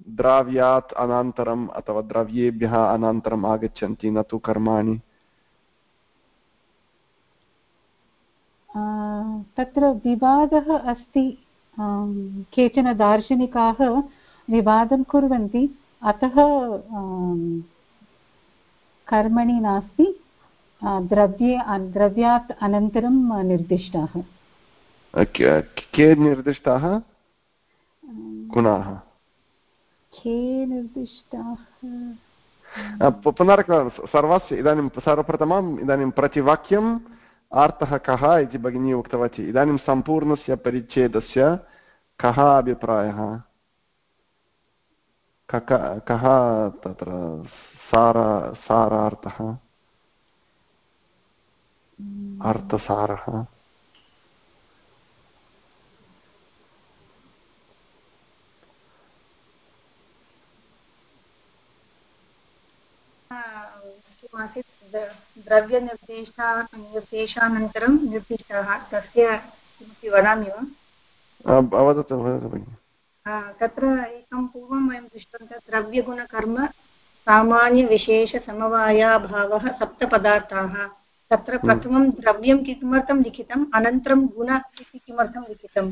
द्रव्यात् अनन्तरम् अथवा द्रव्येभ्यः अनन्तरम् आगच्छन्ति, न तु कर्माणि। तत्र विवादः अस्ति। केचन दार्शनिकाः विवादं कुर्वन्ति। अतः कर्मणि नास्ति। द्रव्ये द्रव्यात् अनन्तरं निर्दिष्टाः। के निर्दिष्टाः? गुणाः। के निर्दिष्टाः? पुनरेकवारं सर्वस्य इदानीं सर्वप्रथमम् इदानीं प्रतिवाक्यं आर्तः कः इति भगिनी उक्तवती। इदानीं सम्पूर्णस्य परिच्छेदस्य कः अभिप्रायः? कः तत्र सार सारार्थः? अर्थसारः? किमासीत् द्रव्यनिर्देशा निर्देशानन्तरं निर्दिष्टः तस्य किमपि वदामि वा वदतु वदतु भगिनि तत्र एकं पूर्वं वयं दृष्टवन्तः द्रव्यगुणकर्म सामान्यविशेषसमवायाभावः सप्तपदार्थाः तत्र हम्म। प्रथमं द्रव्यं किमर्थं लिखितम् अनन्तरं गुण इति किमर्थं लिखितम्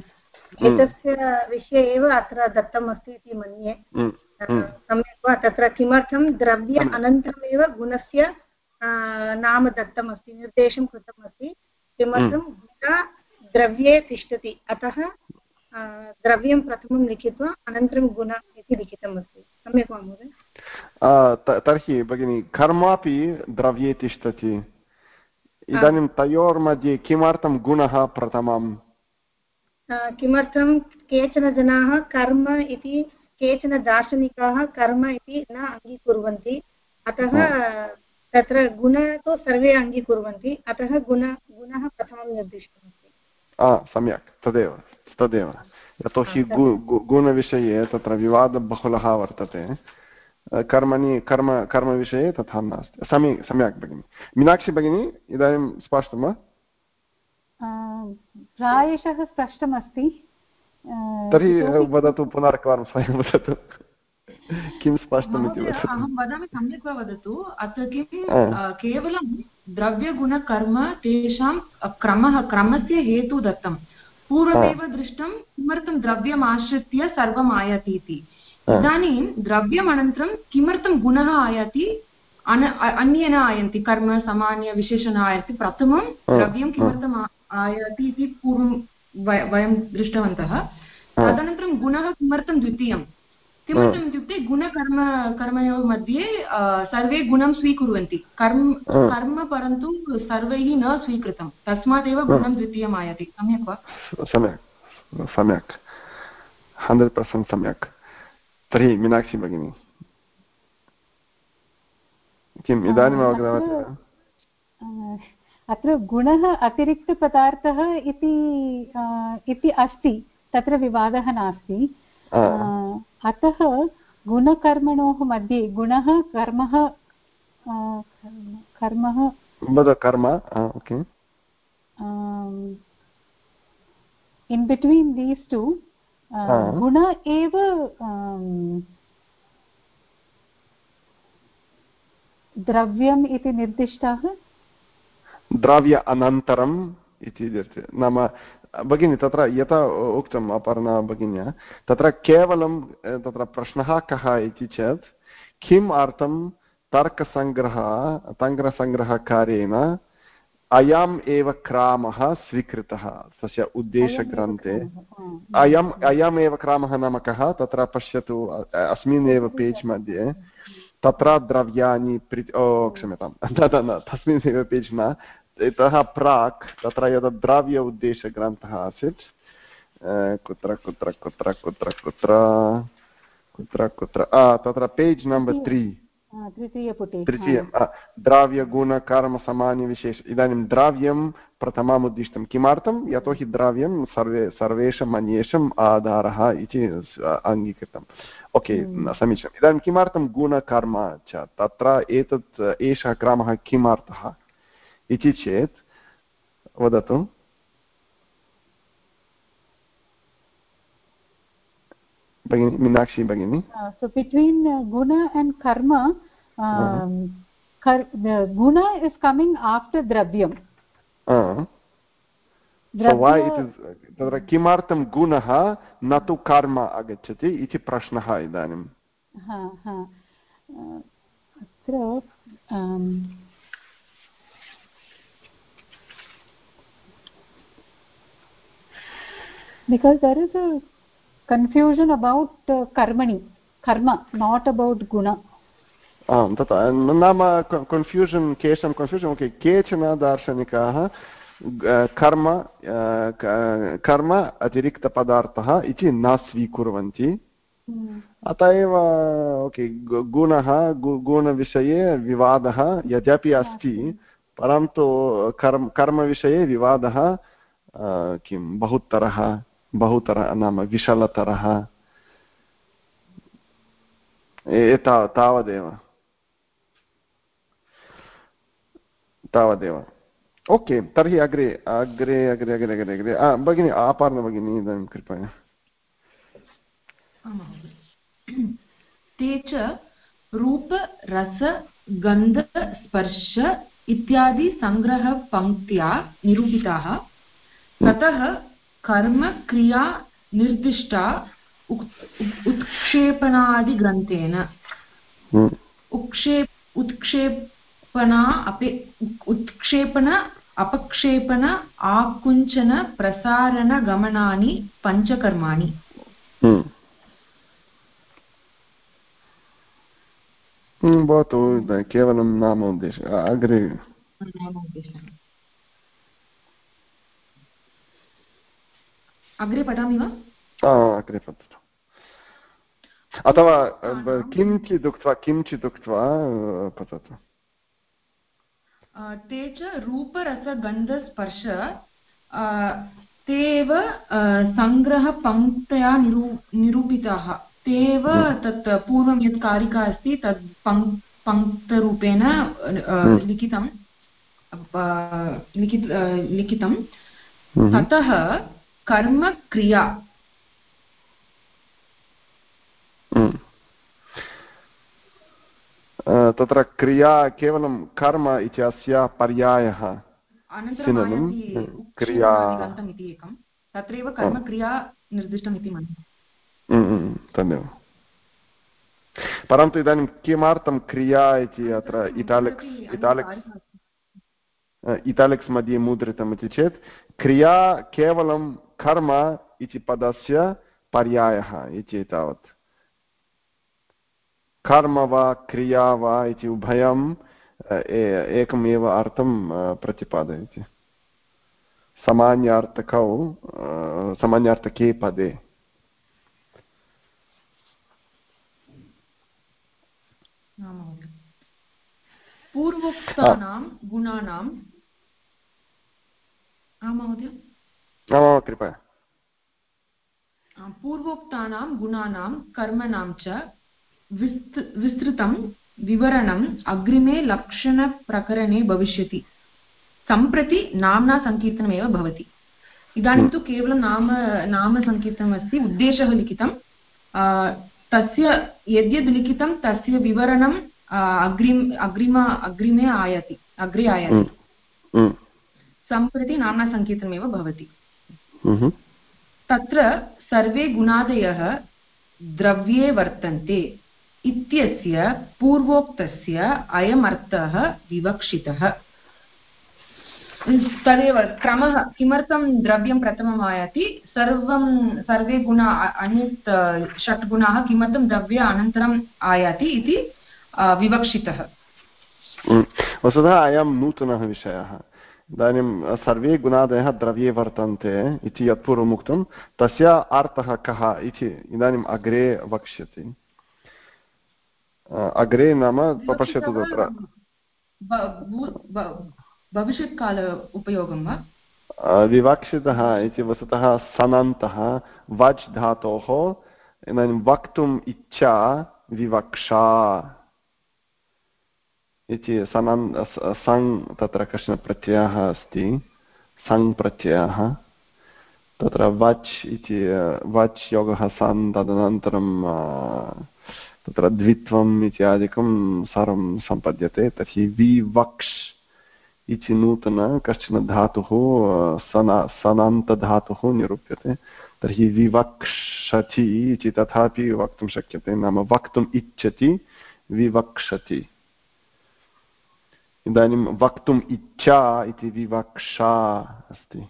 हम्म। एतस्य विषये एव अत्र दत्तम् अस्ति इति मन्ये हम्म। सम्यक् वा तत्र किमर्थं द्रव्य अनन्तरमेव गुणस्य नाम दत्तमस्ति निर्देशं कृतमस्ति। किमर्थं गुणा द्रव्ये तिष्ठति अतः द्रव्यं प्रथमं लिखित्वा अनन्तरं गुण इति लिखितमस्ति। सम्यक् वा महोदय? तर्हि भगिनि कर्मापि द्रव्ये तिष्ठति। इदानीं तयोर्मध्ये किमर्थं गुणः प्रथमम्? किमर्थं केचन जनाः कर्म इति केचन दार्शनिकाः कर्म इति न अङ्गीकुर्वन्ति। अतः तत्र गुण तु सर्वे अङ्गीकुर्वन्ति। अतः गुण गुणः प्रथमं निर्दिष्टमस्ति। सम्यक्। तदेव तदेव। यतोहि गुणविषये तत्र विवादः बहुलः वर्तते कर्मणि कर्म कर्मविषये तथा नास्ति। सम्यक् सम्यक् भगिनि। मीनाक्षी भगिनी इदानीं स्पष्टं वा? प्रायशः स्पष्टमस्ति। तर्हि वदतु पुनरेकवारं स्वयं वदतु किं स्पष्टम् इति वदतु अहं वदामि सम्यक् वा वदतु अत्र किं केवलं द्रव्यगुणकर्म तेषां क्रमः क्रमस्य हेतु दत्तं पूर्वमेव दृष्टं किमर्थं द्रव्यम् आश्रित्य सर्वम् आयाति इति इदानीं द्रव्यम् अनन्तरं किमर्थं गुणः आयाति अन्येन आयन्ति कर्म सामान्य विशेषण आयाति प्रथमं द्रव्यं किमर्थम् आयाति इति पूर्वं वयं दृष्टवन्तः। तदनन्तरं गुणः किमर्थं द्वितीयं? किमर्थम् इत्युक्ते गुणकर्म कर्मयोः मध्ये सर्वे गुणं स्वीकुर्वन्ति। कर्म कर्म परन्तु सर्वैः न स्वीकृतं। तस्मादेव गुणं द्वितीयम् आयाति सम्यक् वा? सम्यक्। सम्यक्। हण्ड्रेड् पर्सेण्ट् सम्यक्। तर्हि मीनाक्षी भगिनी। किम् इदानीम् अवगतवती अत्र गुणः अतिरिक्तपदार्थः इति अस्ति तत्र विवादः नास्ति। अतः गुणकर्मणोः मध्ये गुणः कर्मः कर्मः कर्म okay. In between these two गुण एव द्रव्यम् इति निर्दिष्टाः। द्रव्य अनन्तरम् इति नाम भगिनी तत्र यथा उक्तम् अपर्णा भगिन्या। तत्र केवलं तत्र प्रश्नः कः इति चेत् किम् अर्थं तर्कसङ्ग्रह तङ्ग्रसङ्ग्रहकार्येण अयम् एव क्रामः स्वीकृतः? तस्य उद्देशग्रन्थे। अयम् अयमेव क्रामः नाम कः? तत्र पश्यतु अस्मिन् एव पेज् मध्ये। तत्र द्रव्याणि प्रि ओ क्षम्यतां। न तस्मिन् एव पेज् न इतः प्राक् तत्र यद् द्रव्य उद्देशग्रन्थः आसीत् कुत्र कुत्र कुत्र कुत्र कुत्र कुत्र कुत्र तत्र पेज् नम्बर् त्री तृतीयं द्राव्यगुणकर्मसामान्यविशेष इदानीं द्राव्यं प्रथमम् उद्दिष्टं किमर्थं यतोहि द्राव्यं सर्वे सर्वेषाम् अन्येषाम् आधारः इति अङ्गीकृतम् ओके। समीचीनम् इदानीं किमर्थं गुणकर्म च तत्र एतत् एषः क्रमः किमर्थः इति चेत् वदतु भगिनी मीनाक्षी भगिनी uh, and karma um, kar, the guna is coming after dravyam uh. तत्र किमर्थं गुणः न तु कर्म आगच्छति इति प्रश्नः इदानीं अत्र because there is a confusion about uh, karmani karma not about guna. आम् तथा नाम कन्फ्यूषन् केषां कन्फ्यूषन् ओके केचन दार्शनिकाः कर्म कर्म अतिरिक्तपदार्थः इति न स्वीकुर्वन्ति। अत एव ओके गुणः गुणविषये विवादः यद्यपि अस्ति परन्तु कर्म कर्मविषये विवादः किं बहुतरः बहुतर नाम विशालतरः। एता तावदेव। तावदेव। ओके, तर्हि अग्रे अग्रे अग्रे अग्रे अग्रे अग्रे। भगिनि आपार्ण भगिनी, इदानीं कृपया। ते च रूप, रस, गन्ध, स्पर्श इत्यादि सङ्ग्रहपङ्क्त्या निरूपिताः। ततः कर्म क्रिया निर्दिष्टा उत्क्षेपणादिग्रन्थेन हम्म। उत्क्षेप उत्क्षेपणा अपि उत्क्षेपण अपक्षेपण आकुञ्चन प्रसारणगमनानि पञ्चकर्माणि हम्म। हम्म, भवतु केवलं नाम उद्देशः अग्रे अग्रे पठामि वा? अग्रे पठतु। अथवा किञ्चित् उक्त्वा किञ्चित् उक्त्वा पठतु ते च रूपरसगन्धस्पर्श ते एव सङ्ग्रहपङ्क्तया निरू निरूपिताः। ते एव हम्म। तत् पूर्वं यत् कारिका अस्ति तत् पङ्क् पङ्क्तरूपेण हम्म। लिखितं। लिखित लिखितं। हम्म। ततः कर्मक्रिया। तत्र क्रिया केवलं कर्म इति अस्य पर्यायः क्रिया। तत्रैव कर्मक्रिया निर्दिष्टम् इति मन्ये। तदेव परन्तु इदानीं किमर्थं क्रिया इति अत्र इटालिक्स् इटालिक्स् इटालिक्स् मध्ये मुद्रितम् इति चेत् क्रिया केवलं कर्म इति पदस्य पर्यायः इति तावत् कर्म वा क्रिया वा इति उभयं एकमेव अर्थं प्रतिपादयति सामान्यार्थकौ सामान्यार्थके पदे पूर्वोक्तानां गुणानां महोदय? कृपया। पूर्वोक्तानां गुणानां कर्मणां च विस्त विस्तृतं विवरणम् अग्रिमे लक्षणप्रकरणे भविष्यति। सम्प्रति नाम्ना सङ्कीर्तनमेव भवति। इदानीं तु केवलं नाम नामसङ्कीर्तनमस्ति उद्देशः लिखितं। तस्य यद्यद् लिखितं तस्य विवरणं अग्रिम अग्रिम अग्रिमे आयाति अग्रे आयाति। सम्प्रति नाम्ना सङ्केतमेव भवति। हम्म। तत्र सर्वे गुणादयः द्रव्ये वर्तन्ते इत्यस्य पूर्वोक्तस्य अयमर्थः विवक्षितः। तदेव क्रमः किमर्थं द्रव्यं प्रथमम् आयाति? सर्वं सर्वे गुणा अन्यत् षट् गुणाः किमर्थं द्रव्ये अनन्तरम् आयाति इति विवक्षितः। वस्तुतः अयं नूतनः विषयः। इदानीं सर्वे गुणादयः द्रव्ये वर्तन्ते इति यत् पूर्वम् उक्तं तस्य अर्थः कः इति इदानीम् अग्रे वक्ष्यति। अग्रे नाम पश्यतु तत्र। भविष्यत्काल उपयोगं वा? विवक्षितः इति वस्तुतः सनन्तः वज् धातोः इदानीं वक्तुम् इच्छा विवक्षा। इति सनन् सङ् तत्र कश्चन प्रत्ययः अस्ति। सङ् प्रत्ययः। तत्र वच् इति, वच् योगः, सन् तदनन्तरं तत्र द्वित्वम् इत्यादिकं सर्वं सम्पद्यते। तर्हि विवक्ष् इति नूतन कश्चन धातुः, सना, सनान्तधातुः निरूप्यते। तर्हि विवक्षति इति तथापि वक्तुं शक्यते। नाम वक्तुम् इच्छति विवक्षति इदानीं वक्तुम् इच्छा इति विवक्षा अस्ति।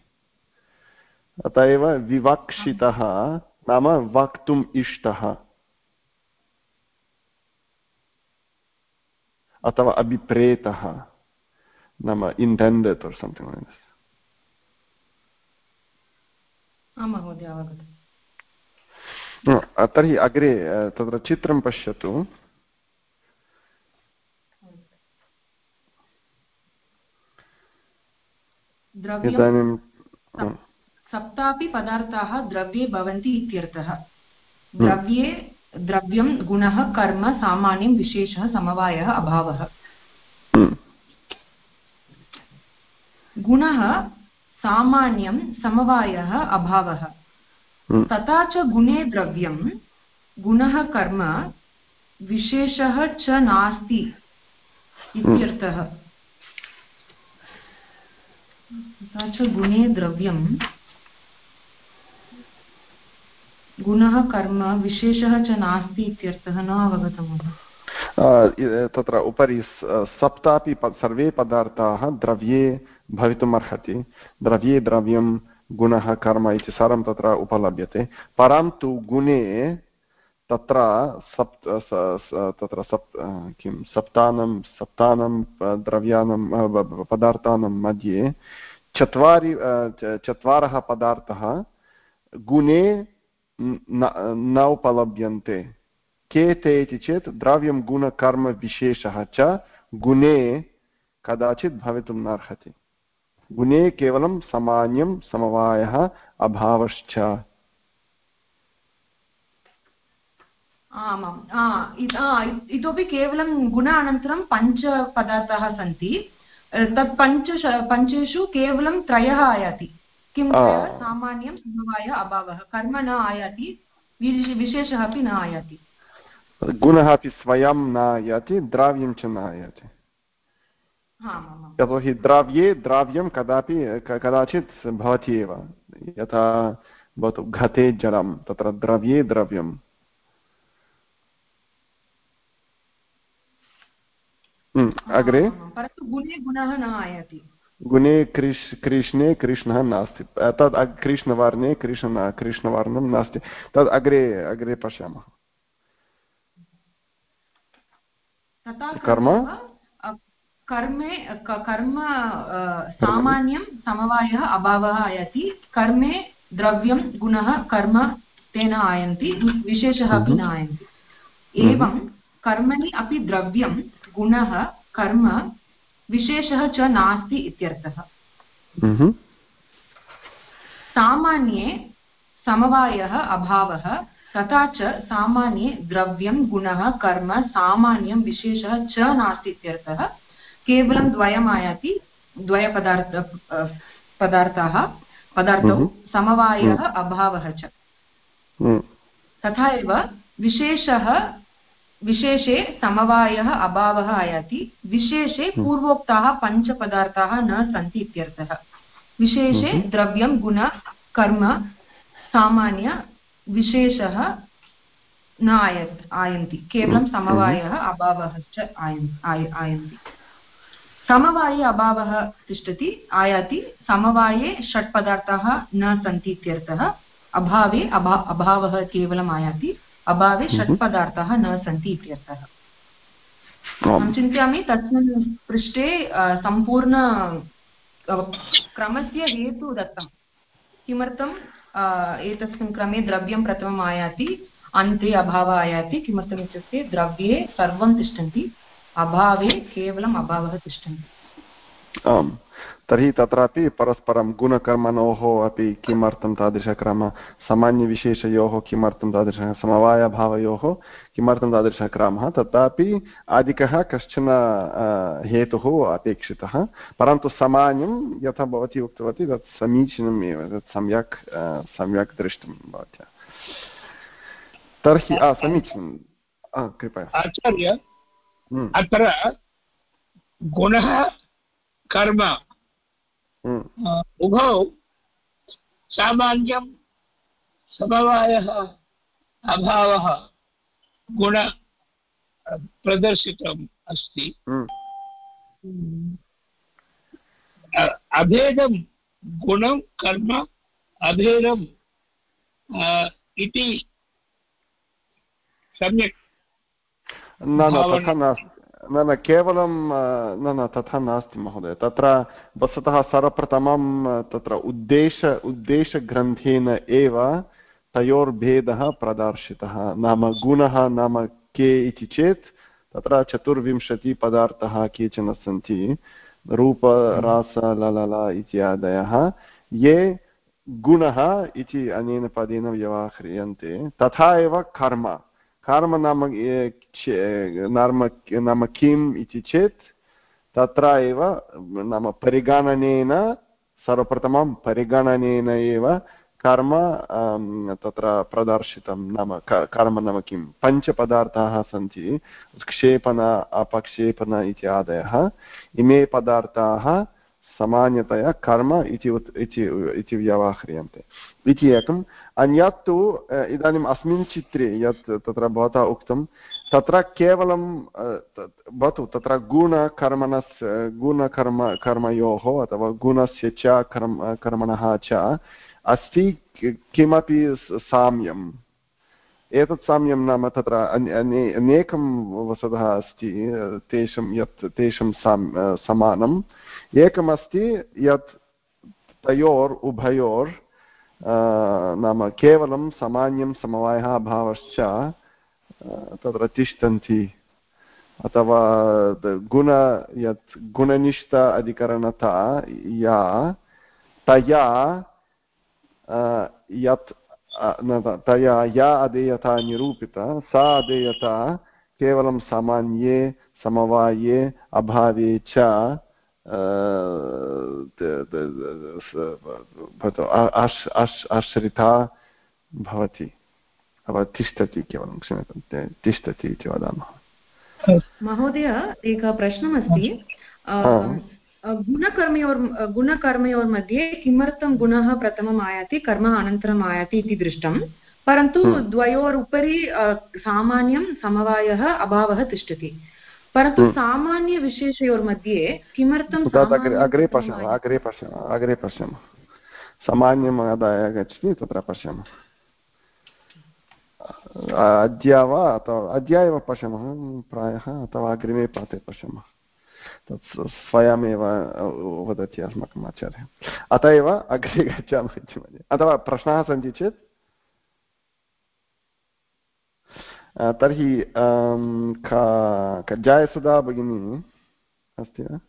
अत एव विवक्षितः नाम वक्तुम् इष्टः। अथवा अभिप्रेतः। नाम intended or something like this तर्हि अग्रे तत्र चित्रं पश्यतु। द्रव्यं सप्तापि पदार्थाः द्रव्ये भवन्ति इत्यर्थः। द्रव्ये द्रव्यं गुणः कर्म सामान्यं विशेषः समवायः अभावः। गुणः सामान्यं समवायः अभावः। तथा च गुणे द्रव्यं गुणः कर्म विशेषः च नास्ति इत्यर्थः तथा च गुणे द्रव्यं गुणः कर्म विशेषः च नास्ति इत्यर्थः न तत्र उपरि सप्तापि सर्वे पदार्थाः द्रव्ये भवितुम् अर्हति। द्रव्ये द्रव्यं गुणः कर्म इति सर्वं तत्र उपलभ्यते। परन्तु गुणे तत्र सप् तत्र सप् किं, सप्तानं सप्तानं द्रव्याणां पदार्थानां मध्ये चत्वारि चत्वारः पदार्थः गुणे न उपलभ्यन्ते। के ते इति चेत् द्रव्यं गुणकर्मविशेषः च गुणे कदाचित् भवितुं नार्हति। गुणे केवलं सामान्यं समवायः अभावश्च। आमाम्. इतोपि केवलं गुण अनन्तरं पञ्चपदार्थाः सन्ति. तत् पञ्च पञ्चेषु केवलं त्रयः आयाति. किं सामान्यं समवाय अभावः. कर्म न आयाति विशेषः अपि न आयाति. गुणः अपि स्वयं न आयाति द्रव्यं च न आयाति. यतोहि द्रव्ये द्रव्यं कदापि कदाचित् भवति एव. यथा भवतु घटे जलं तत्र द्रव्ये द्रव्यं अग्रे? परन्तु गुणे गुणः न आयाति। गुणे कृष् कृष्णे कृष्णः नास्ति। तद् कृष्णवर्णे कृष्ण कृष्णवर्णं नास्ति। तद् अग्रे अग्रे पश्यामः। कर्म? कर्मे कर्म सामान्यं समवायः अभावः आयाति। कर्मे द्रव्यं गुणः कर्म तेन आयन्ति। विशेषः अपि न आयन्ति। एवं कर्मणि अपि द्रव्यं गुणः कर्म विशेषः च नास्ति इत्यर्थः हम्म। सामान्ये समवायः अभावः तथा च सामान्ये द्रव्यं गुणः कर्म सामान्यं विशेषः च नास्ति इत्यर्थः केवलं द्वयम् आयाति द्वयपदार्थ पदार्थाः पदार्थौ हम्म। समवायः हम्म। अभावः च तथा एव विशेषः विशेषे समवायः अभावः आयाति। विशेषे हम्म। पूर्वोक्ताः पञ्चपदार्थाः न सन्ति इत्यर्थः। विशेषे हम्म। द्रव्यं गुण कर्म सामान्य विशेषः न आय आयन्ति। केवलं हम्म। समवायः अभावः च आयन्ति। समवाये अभावः तिष्ठति आयाति। समवाये षट् पदार्थाः न सन्ति इत्यर्थः। अभावे अभा अभावः केवलम् आयाति। अभावे हम्म। पदार्थाः न सन्ति इत्यर्थः। अहं चिन्तयामि तस्मिन् पृष्ठे सम्पूर्ण क्रमस्य हेतु दत्तं। किमर्थम् एतस्मिन् क्रमे द्रव्यं प्रथमम् आयाति अन्ते अभावः आयाति। किमर्थम् इत्युक्ते द्रव्ये सर्वं तिष्ठन्ति। अभावे केवलम् अभावः तिष्ठन्ति। आम् तर्हि तत्रापि परस्परं गुणकर्मणोः अपि किमर्थं तादृशक्रम सामान्यविशेषयोः किमर्थं तादृशः समवायभावयोः किमर्थं तादृशः क्रमः तत्रापि अधिकः कश्चन हेतुः अपेक्षितः परन्तु सामान्यं यथा भवती उक्तवती तत् समीचीनम् एव तत् सम्यक् सम्यक् दृष्टं भवत्या तर्हि समीचीनं कृपया आचार्य। अत्र गुणः कर्म हम्म। उभौ सामान्यं समवायः अभावः गुण प्रदर्शितम् अस्ति हम्म। अभेदं गुणं कर्म अभेदम् इति सम्यक् न न तथा नास्ति न न, केवलं न न, तथा नास्ति महोदय। तत्र वस्तुतः सर्वप्रथमं तत्र उद्देश, उद्देशग्रन्थेन एव तयोर्भेदः प्रदर्शितः। नाम गुणः नाम के इति चेत्, तत्र चतुर्विंशतिपदार्थाः केचन सन्ति। रूप इत्यादयः। ये गुणः इति अनेन पदेन व्यवह्रियन्ते तथा एव कर्म। कर्म नाम नाम नाम किम् इति चेत् तत्र एव नाम परिगणनेन सर्वप्रथमं परिगणनेन एव कर्म तत्र प्रदर्शितं नाम कर्म नाम किं पञ्चपदार्थाः सन्ति क्षेपण अपक्षेपण इत्यादयः इमे पदार्थाः सामान्यतया कर्म इति इति व्यवह्रियन्ते। इति एकम्। अन्यत् तु इदानीम् अस्मिन् चित्रे यत् तत्र भवता उक्तं, तत्र केवलं भवतु, तत्र गुणकर्मणस्य गुणकर्म, कर्मयोः अथवा गुणस्य च कर्म, कर्मणः च अस्ति किमपि साम्यम्। एतत् साम्यं नाम तत्र अनेकं वस्तुतः अस्ति, तेषां यत् तेषां साम्, समानम्। एकमस्ति यत् तयोर्, उभयोर् नाम केवलं सामान्यं समवायः अभावश्च तत्र तिष्ठन्ति। अथवा गुण यत् गुणनिष्ठ अधिकरणता या, तया यत् तया या अधेयता निरूपिता सा अधेयता केवलं सामान्ये समवाये अभावे च आश्रिता भवति अथवा तिष्ठति केवलं क्षम्यतां तिष्ठति इति वदामः महोदय एकः प्रश्नमस्ति गुणकर्मयोर् गुणकर्मयोर्मध्ये किमर्थं गुणः प्रथमम् आयाति कर्म अनन्तरम् आयाति इति दृष्टं परन्तु हम्म। द्वयोरुपरि सामान्यं समवायः अभावः तिष्ठति। परन्तु हम्म। सामान्यविशेषयोर्मध्ये किमर्थं अग्रे पश्यामः अग्रे पश्यामः अग्रे पश्यामः। सामान्यम् आदाय गच्छति तत्र पश्यामः। अद्य वा अथवा अद्य एव पश्यामः प्रायः अथवा अग्रिमे पाठे पश्यामः। तत् स्वयमेव वदति अस्माकम् आचार्यः। अत एव अग्रे गच्छामः इति मन्ये। अथवा प्रश्नाः सन्ति चेत्? तर्हि का जायसुधा भगिनी। अस्ति वा?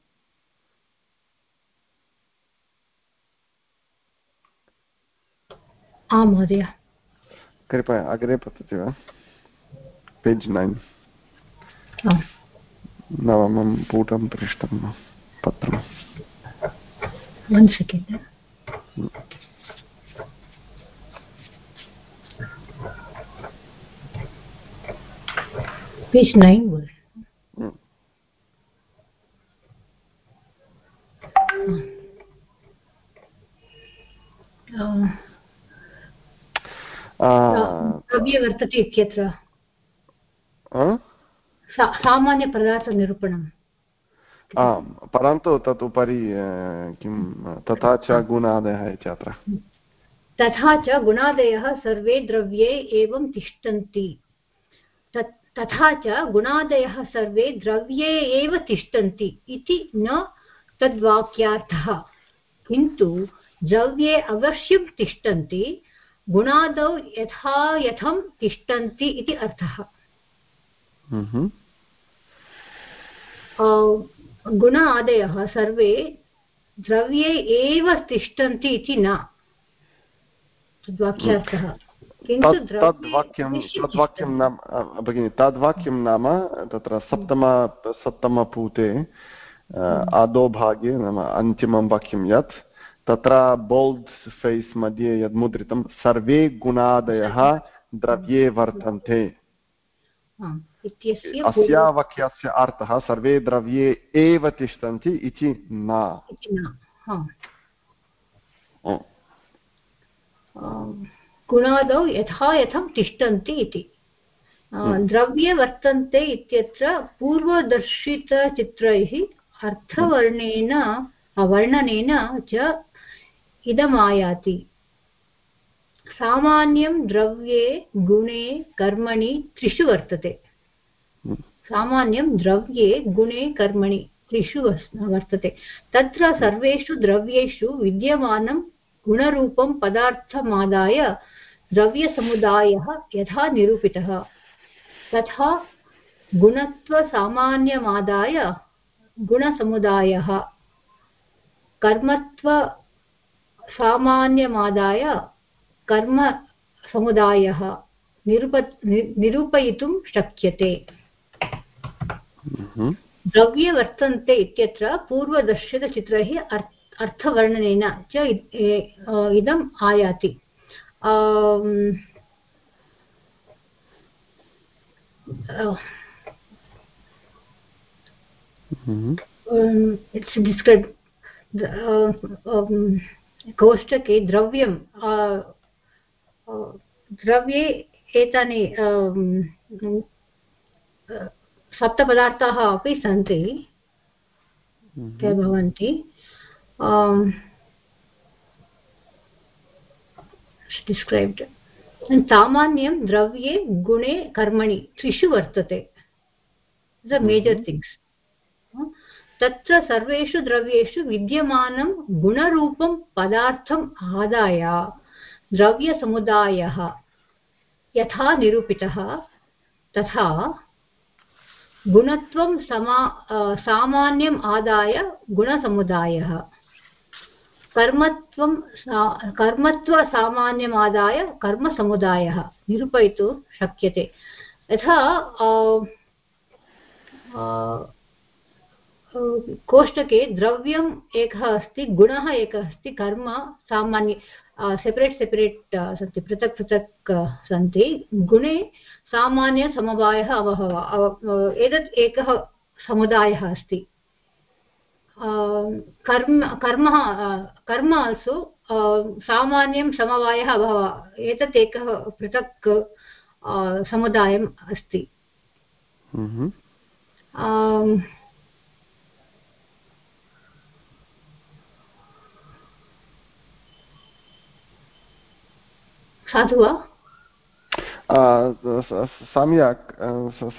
आं महोदय। कृपया अग्रे पतति वा? Page nine. नवमं पूटं पृष्टं पत्रम्। One second page 9 was द्रव्ये वर्तते इत्यत्र सामान्यपदार्थनिरूपणम् आम् परन्तु तत् उपरि किं तथा च गुणादयः इति अत्र तथा च गुणादयः सर्वे द्रव्ये एवं तिष्ठन्ति। तथा च गुणादयः सर्वे द्रव्ये एव तिष्ठन्ति इति न तद्वाक्यार्थः। किन्तु द्रव्ये अवश्यं तिष्ठन्ति गुणादौ यथा यथं तिष्ठन्ति इति अर्थः। हम्म। गुण आदयः सर्वे द्रव्ये एव तिष्ठन्ति इति न तद्वाक्यं नाम भगिनि तद्वाक्यं नाम तत्र सप्तम सप्तमपूते आदौ भागे नाम अन्तिमं वाक्यं यत् तत्र बोल्ड् फेस् मध्ये यद् मुद्रितं सर्वे गुणादयः द्रव्ये वर्तन्ते अस्य वाक्यस्य अर्थः सर्वे द्रव्ये एव तिष्ठन्ति इति न। गुणादौ यथा यथं तिष्ठन्ति इति। हम्म। द्रव्ये वर्तन्ते इत्यत्र पूर्वदर्शितचित्रैः अर्थवर्णेन वर्णनेन च इदमायाति। सामान्यं द्रव्ये गुणे कर्मणि त्रिषु वर्तते। सामान्यं द्रव्ये गुणे कर्मणि, त्रिषु वर्तते। तत्र सर्वेषु द्रव्येषु विद्यमानं गुणरूपं पदार्थमादाय द्रव्यसमुदायः यथा निरूपितः। तथा गुणत्वसामान्यमादाय गुणसमुदायः। कर्मत्व सामान्यमादाय कर्मसमुदायः। निरूप निरूपयितुं शक्यते। द्रव्ये वर्तन्ते इत्यत्र पूर्वदर्शितचित्रैः अर्थवर्णनेन च इदम् आयाति. इट्स् डिस्क्रैब् कोष्टके द्रव्यं द्रव्ये एतानि सप्तपदार्थाः अपि सन्ति ते भवन्ति। डिस्क्रैब्ड् सामान्यं द्रव्ये गुणे कर्मणि त्रिषु वर्तते। द मेजर् थिङ्ग्स् तत्र सर्वेषु द्रव्येषु विद्यमानं गुणरूपं पदार्थम् आदाय द्रव्यसमुदायः यथा निरूपितः तथा गुणत्वं समा सामान्यम् आदाय गुणसमुदायः। कर्मत्वं कर्मत्वसामान्यमादाय कर्मसमुदायः। निरूपयितुं शक्यते। यथा कोष्टके द्रव्यम् एकः अस्ति, गुणः एकः अस्ति, कर्म सामान्य सेपरेट् सेपरेट् सन्ति पृथक् पृथक् सन्ति। गुणे सामान्यसमवायः अवहव। एतत् एकः समुदायः अस्ति। कर्म कर्म कर्म आल्सो सामान्यं समवायः अभव एतत् एकः पृथक् समुदायम् अस्ति। साधु वा सम्यक्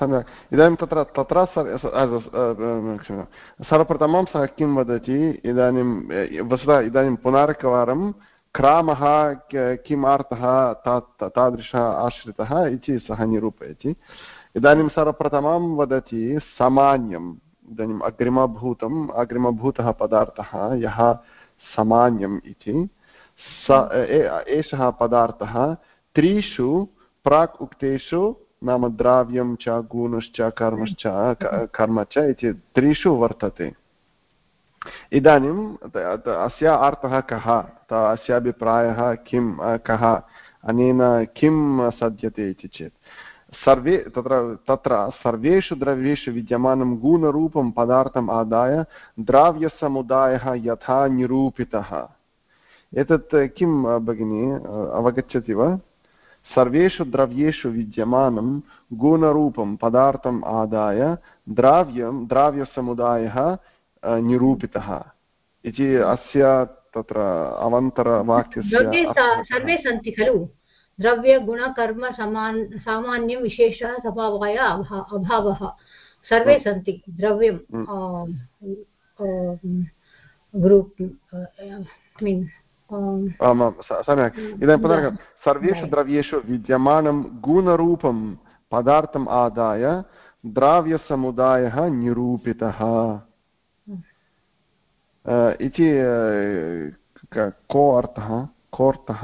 सम्यक् इदानीं तत्र तत्र सर्वप्रथमं सः किं वदति? इदानीं वस्तुतः इदानीं पुनरेकवारं क्रामः किम् अर्थः तादृश आश्रितः इति सः निरूपयति। इदानीं सर्वप्रथमं वदति सामान्यम्। इदानीम् अग्रिमभूतम्, अग्रिमभूतः पदार्थः यः सामान्यम् इति। स एषः पदार्थः, त्रिषु प्राक् उक्तेषु नाम द्राव्यं च, गुणश्च, कर्मश्च कर्म च इति त्रिषु वर्तते। इदानीम् अस्य अर्थः कः? अस्य अभिप्रायः किं कः? अनेन किं सद्यते इति चेत्। सर्वे, तत्र तत्र सर्वेषु द्रव्येषु विद्यमानं गुणरूपं पदार्थम् आदाय द्राव्यसमुदायः यथा निरूपितः। एतत् किं भगिनी अवगच्छति वा सर्वेषु द्रव्येषु विद्यमानं गुणरूपं पदार्थम् आदाय द्राव्यं द्राव्यसमुदायः निरूपितः इति अस्य तत्र अवन्तरवाक्यस्य सर्वे सन्ति खलु द्रव्यगुणकर्म समान् सामान्यं विशेषः स्वभावाय अभावः सर्वे सन्ति द्रव्यं ग्रूप् मीन् आमां सम्यक् इदानीं पुनः सर्वेषु द्रव्येषु विद्यमानं गुणरूपं पदार्थम् आदाय द्राव्यसमुदायः निरूपितः इति को अर्थः कोऽर्थः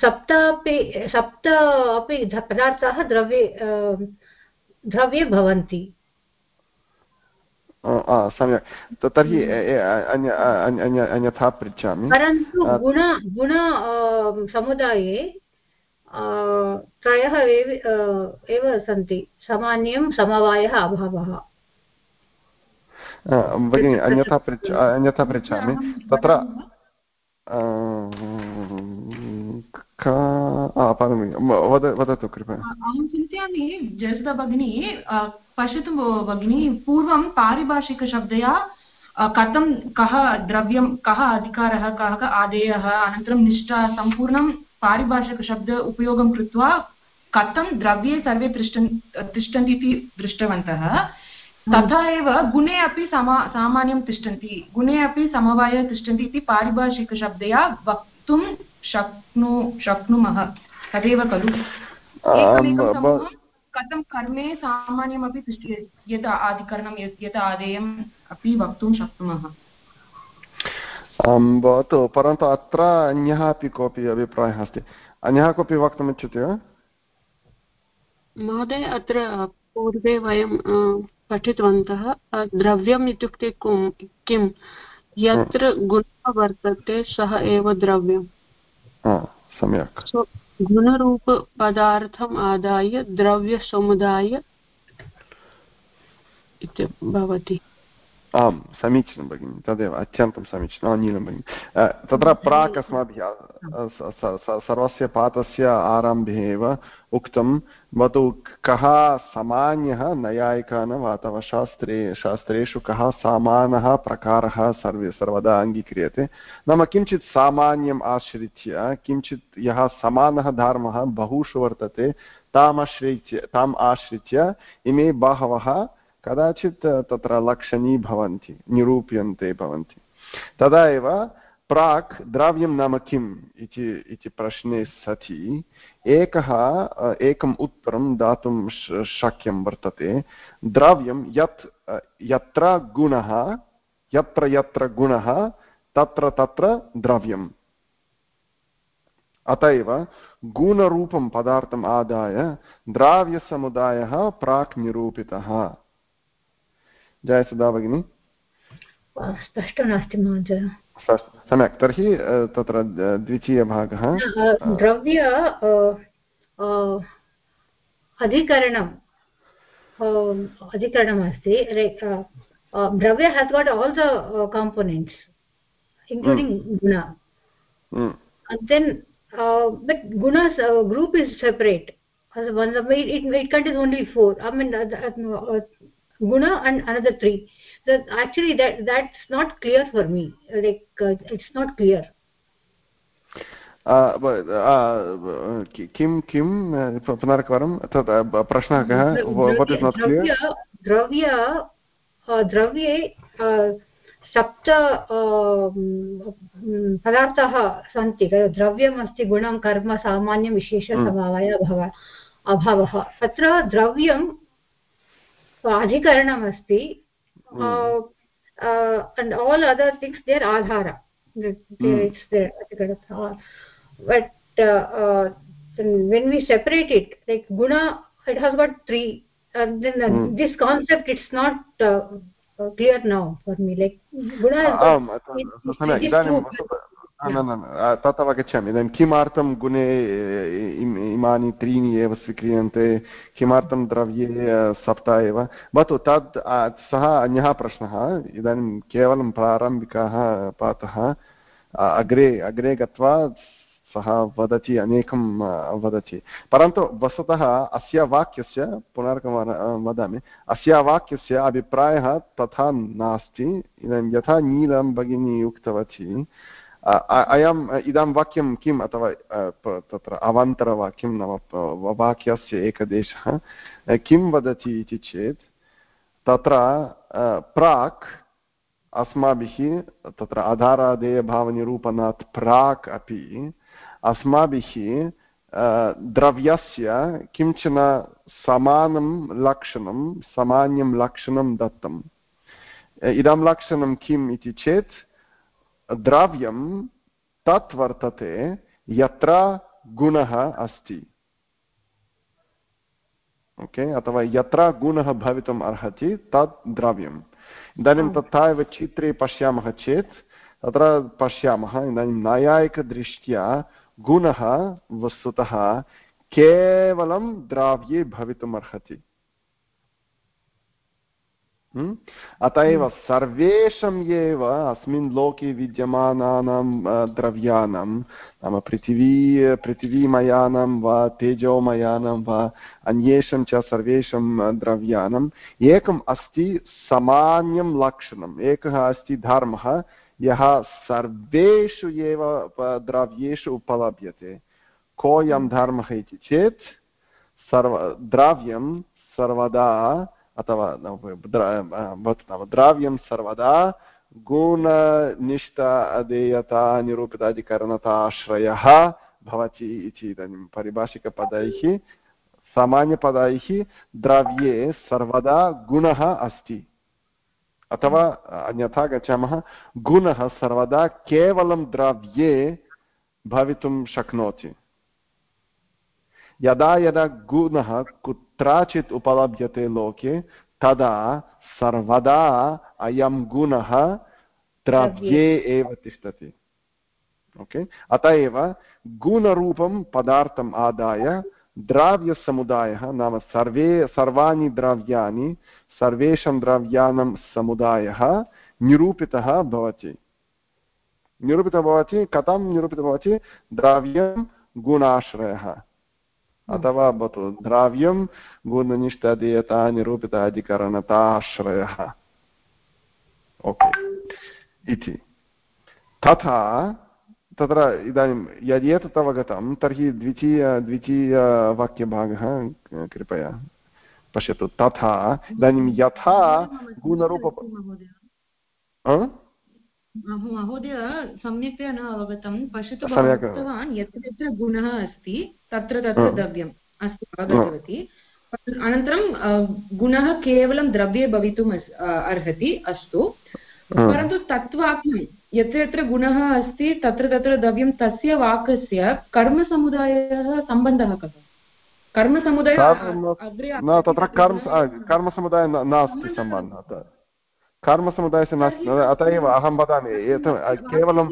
सप्त अपि सप्त अपि पदार्थाः द्रव्ये द्रव्ये भवन्ति सम्यक्। तर्हि अन्यथा पृच्छामि। परन्तु गुण गुण समुदाये त्रयः एव एव सन्ति। सामान्यं समवायः अभावः। भगिनि अन्यथा पृच्छ अन्यथा पृच्छामि। तत्र वदतु कृपया। अहं चिन्तयामि जयसुधा भगिनी पश्यतु भगिनी, पूर्वं पारिभाषिकशब्दया कथं, कः द्रव्यं, कः अधिकारः, कः आदेयः, अनन्तरं निष्ठा सम्पूर्णं पारिभाषिकशब्द उपयोगं कृत्वा, कथं द्रव्ये सर्वे तिष्ठन् तिष्ठन्ति इति दृष्टवन्तः, तथा एव गुणे अपि समा, सामान्यं तिष्ठन्ति, गुणे अपि समवाय तिष्ठन्ति इति पारिभाषिकशब्दया वक्तुं शक्नु शक्नुमः। तदेव खलु। कथं कर्मे सामान्यमपि यत् आदिकरणं यत् आदेयम् अपि वक्तुं शक्नुमः। भवतु परन्तु अत्र अन्यः अपि कोऽपि अभिप्रायः अस्ति। अन्यः कोऽपि वक्तुमिच्छति वा? महोदय अत्र पूर्वे वयं पठितवन्तः द्रव्यम् इत्युक्ते किं यत्र गुणः वर्तते सः एव द्रव्यम्। सम्यक्। गुणरूपपदार्थम् आदाय द्रव्यसमुदाय भवति। आं समीचीनं भगिनि तदेव अत्यन्तं समीचीनम् अनिलं भगिनि। तत्र प्राक् अस्माभिः सर्वस्य पाठस्य आरम्भे एव उक्तं भवतु कः सामान्यः नैयायिकानाम् अथवा शास्त्रे शास्त्रेषु कः सामान्यः प्रकारः सर्वे सर्वदा अङ्गीक्रियते। नाम किञ्चित् सामान्यम् आश्रित्य किञ्चित् यः समानः धर्मः बहुषु वर्तते तामाश्रित्य ताम् आश्रित्य इमे बहवः कदाचित् तत्र लक्षणी भवन्ति, निरूप्यन्ते भवन्ति। तदा एव प्राक् द्रव्यं नाम किम् इति इति प्रश्ने सति, एकः एकम् उत्तरं दातुं शक्यं वर्तते। द्रव्यं यत् यत्र गुणः, यत्र यत्र गुणः, तत्र तत्र द्रव्यम्। अत एव गुणरूपं पदार्थम् आदाय द्राव्यसमुदायः प्राक् निरूपितः। जयसुधा भगिनी। स्पष्टं नास्ति महोदय। सम्यक्। तर्हि तत्र द्वितीयभागः द्रव्य अधिकरणम् अधिकरणमस्ति। द्रव्य has got all the components including गुण। Then but गुणास् group is separate it contains only four. I mean guna and another three. So actually that that's not clear for me. Like uh, it's not clear. किं किं पुनरेकवारं तत् प्रश्नः कः द्रव्य द्रव्ये सप्त पदार्थाः सन्ति द्रव्यमस्ति गुणं कर्म सामान्यं अभावः अभावः तत्र द्रव्यं प्राधिकरणम् अस्ति and all other things there Aadhaar but when we separate it like गुण it has got three this concept it's not clear now for me like गुण न न तत् अवगच्छामि इदानीं किमर्थं गुणे इमानि त्रीणि एव स्वीक्रियन्ते किमर्थं द्रव्ये सप्त एव भवतु तद् सः अन्यः प्रश्नः इदानीं केवलं प्रारम्भिकः पाठः अग्रे अग्रे गत्वा सः वदति अनेकं वदति परन्तु वस्तुतः अस्य वाक्यस्य पुनर्कं वदामि अस्य वाक्यस्य अभिप्रायः तथा नास्ति इदानीं यथा नीलं भगिनी उक्तवती अयम् इदं वाक्यं किम् अथवा तत्र अवान्तरवाक्यं नाम वाक्यस्य एकदेशः किं वदति इति चेत् तत्र प्राक् अस्माभिः तत्र आधारादेयभावनिरूपणात् प्राक् अपि अस्माभिः द्रव्यस्य किंचन समानं लक्षणं सामान्यं लक्षणं दत्तम् इदं लक्षणं किम् इति चेत् द्रव्यं तत् वर्तते यत्र गुणः अस्ति। ओके अथवा यत्र गुणः भवितुम् अर्हति तत् द्रव्यम्। इदानीं तथा एव चित्रे पश्यामः चेत् तत्र पश्यामः इदानीं नैयायिकदृष्ट्या गुणः वस्तुतः केवलं द्राव्ये भवितुम् अर्हति। अत एव सर्वेषाम् एव अस्मिन् लोके विद्यमानानां द्रव्याणां नाम पृथिवी पृथिवीमयानां वा तेजोमयानां वा अन्येषां च सर्वेषां द्रव्याणाम् एकम् अस्ति सामान्यं लक्षणम् एकः अस्ति धर्मः यः सर्वेषु एव द्रव्येषु उपलभ्यते कोऽयं धर्मः इति चेत् सर्व द्रव्यं सर्वदा अथवा नाम द्राव्यं सर्वदा गुणनिष्ठ अधेयता निरूपिताधिकरणताश्रयः भवति इति इदानीं परिभाषिकपदैः सामान्यपदैः द्रव्ये सर्वदा गुणः अस्ति अथवा अन्यथा गच्छामः गुणः सर्वदा केवलं द्रव्ये भवितुं शक्नोति यदा यदा गुणः कुत्रचित् उपलभ्यते लोके तदा सर्वदा अयं गुणः द्रव्ये एव तिष्ठति ओके अत एव गुणरूपं पदार्थम् आदाय द्रव्यसमुदायः नाम सर्वे सर्वाणि द्रव्याणि सर्वेषां द्रव्याणां समुदायः निरूपितः भवति निरूपितः भवति कथं निरूपितः भवति द्रव्यं गुणाश्रयः अथवा भवतु द्रव्यं गुणनिष्ठदेयता निरूपित अधिकरणताश्रयः ओके इति तथा तत्र इदानीं यदि एतत् अवगतं तर्हि द्वितीय द्वितीयवाक्यभागः कृपया पश्यतु तथा इदानीं यथा गुणरूप महोदय सम्यक्तया न अवगतं। पश्यतु उक्तवान् यत्र यत्र गुणः अस्ति तत्र तत्र द्रव्यम् अस्तु अवगतवती अनन्तरं गुणः केवलं द्रव्ये भवितुम् अर्हति अस्तु। परन्तु तत्वाक्यं यत्र यत्र गुणः अस्ति तत्र तत्र द्रव्यं तस्य वाक्यस्य कर्मसमुदायः सम्बन्धः कः? कर्मसमुदायः तत्र कर्मसमुदायः नास्ति सम्बन्धः कर्मसमुदायस्य नास्ति अत एव अहं वदामि केवलं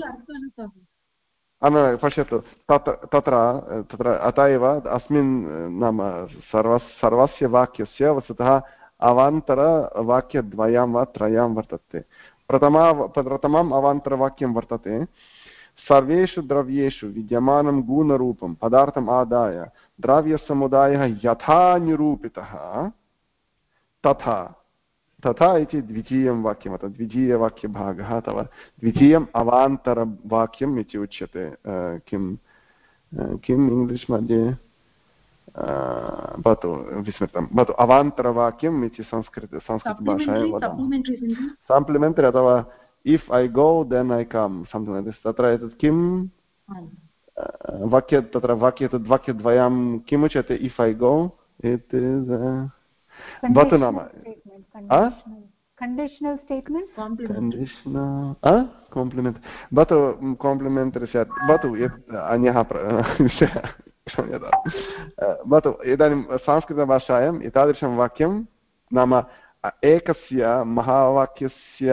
पश्यतु तत्र तत्र तत्र अत एव अस्मिन् नाम सर्व सर्वस्य वाक्यस्य वस्तुतः अवान्तरवाक्यद्वयं वा त्रयं वर्तते प्रथमा प्रथमम् अवान्तरवाक्यं वर्तते सर्वेषु द्रव्येषु विद्यमानं गुणरूपं पदार्थम् आदाय द्रव्यसमुदायः यथा निरूपितः तथा तथा इति द्वितीयं वाक्यम् अथवा द्वितीयवाक्यभागः अथवा द्वितीयम् अवान्तरवाक्यम् इति उच्यते किं किम् इङ्ग्लिश् मध्ये? भवतु विस्मृतं। भवतु अवान्तरवाक्यम् इति संस्कृत संस्कृतभाषायां वदामः। साम्प्लिमेण्टरि अथवा if I go then I come something तत्र एतत् किं वाक्य तत्र वाक्य तद् वाक्यद्वयं किमुच्यते? If I go it is भवतु नाम conditional. Statement? Conditional. Compliment. भवतु काम्प्लिमेण्टरि स्यात् भवतु यत् अन्यः क्षम्यतां भवतु इदानीं संस्कृतभाषायाम् एतादृशं वाक्यं नाम एकस्य महावाक्यस्य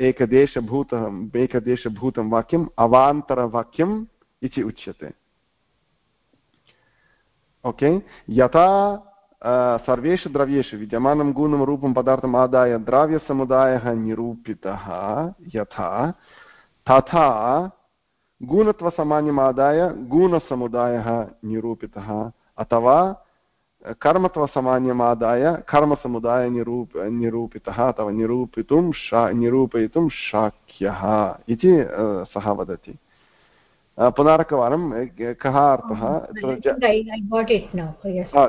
एकदेशभूतम् एकदेशभूतं वाक्यम् अवान्तरवाक्यम् इति उच्यते ओके यथा सर्वेषु द्रव्येषु विद्यमानं गुणं रूपं पदार्थम् आदाय द्रव्यसमुदायः निरूपितः यथा तथा गुणत्वसामान्यमादाय गुणसमुदायः निरूपितः अथवा कर्मत्वसामान्यमादाय कर्मसमुदाय निरूप निरूपितः अथवा निरूपितुं शा निरूपयितुं शक्यः इति सः वदति पुनरेकवारं कः अर्थः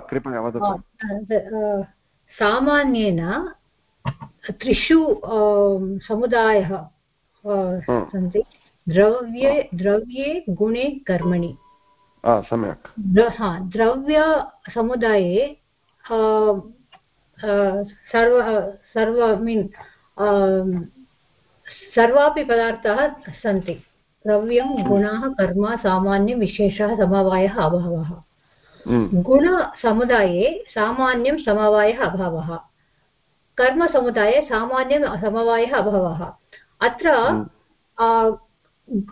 कृपया वदतु सामान्येन त्रिषु समुदायः सन्ति द्रव्ये द्रव्ये गुणे कर्मणि सम्यक् द्रव्यसमुदाये सर्व सर्व मीन् सर्वापि पदार्थाः सन्ति द्रव्यं गुणः कर्म सामान्यं समवायः अभावः गुणसमुदाये सामान्यं समवायः अभावः कर्मसमुदाये सामान्यं समवायः अभावः अत्र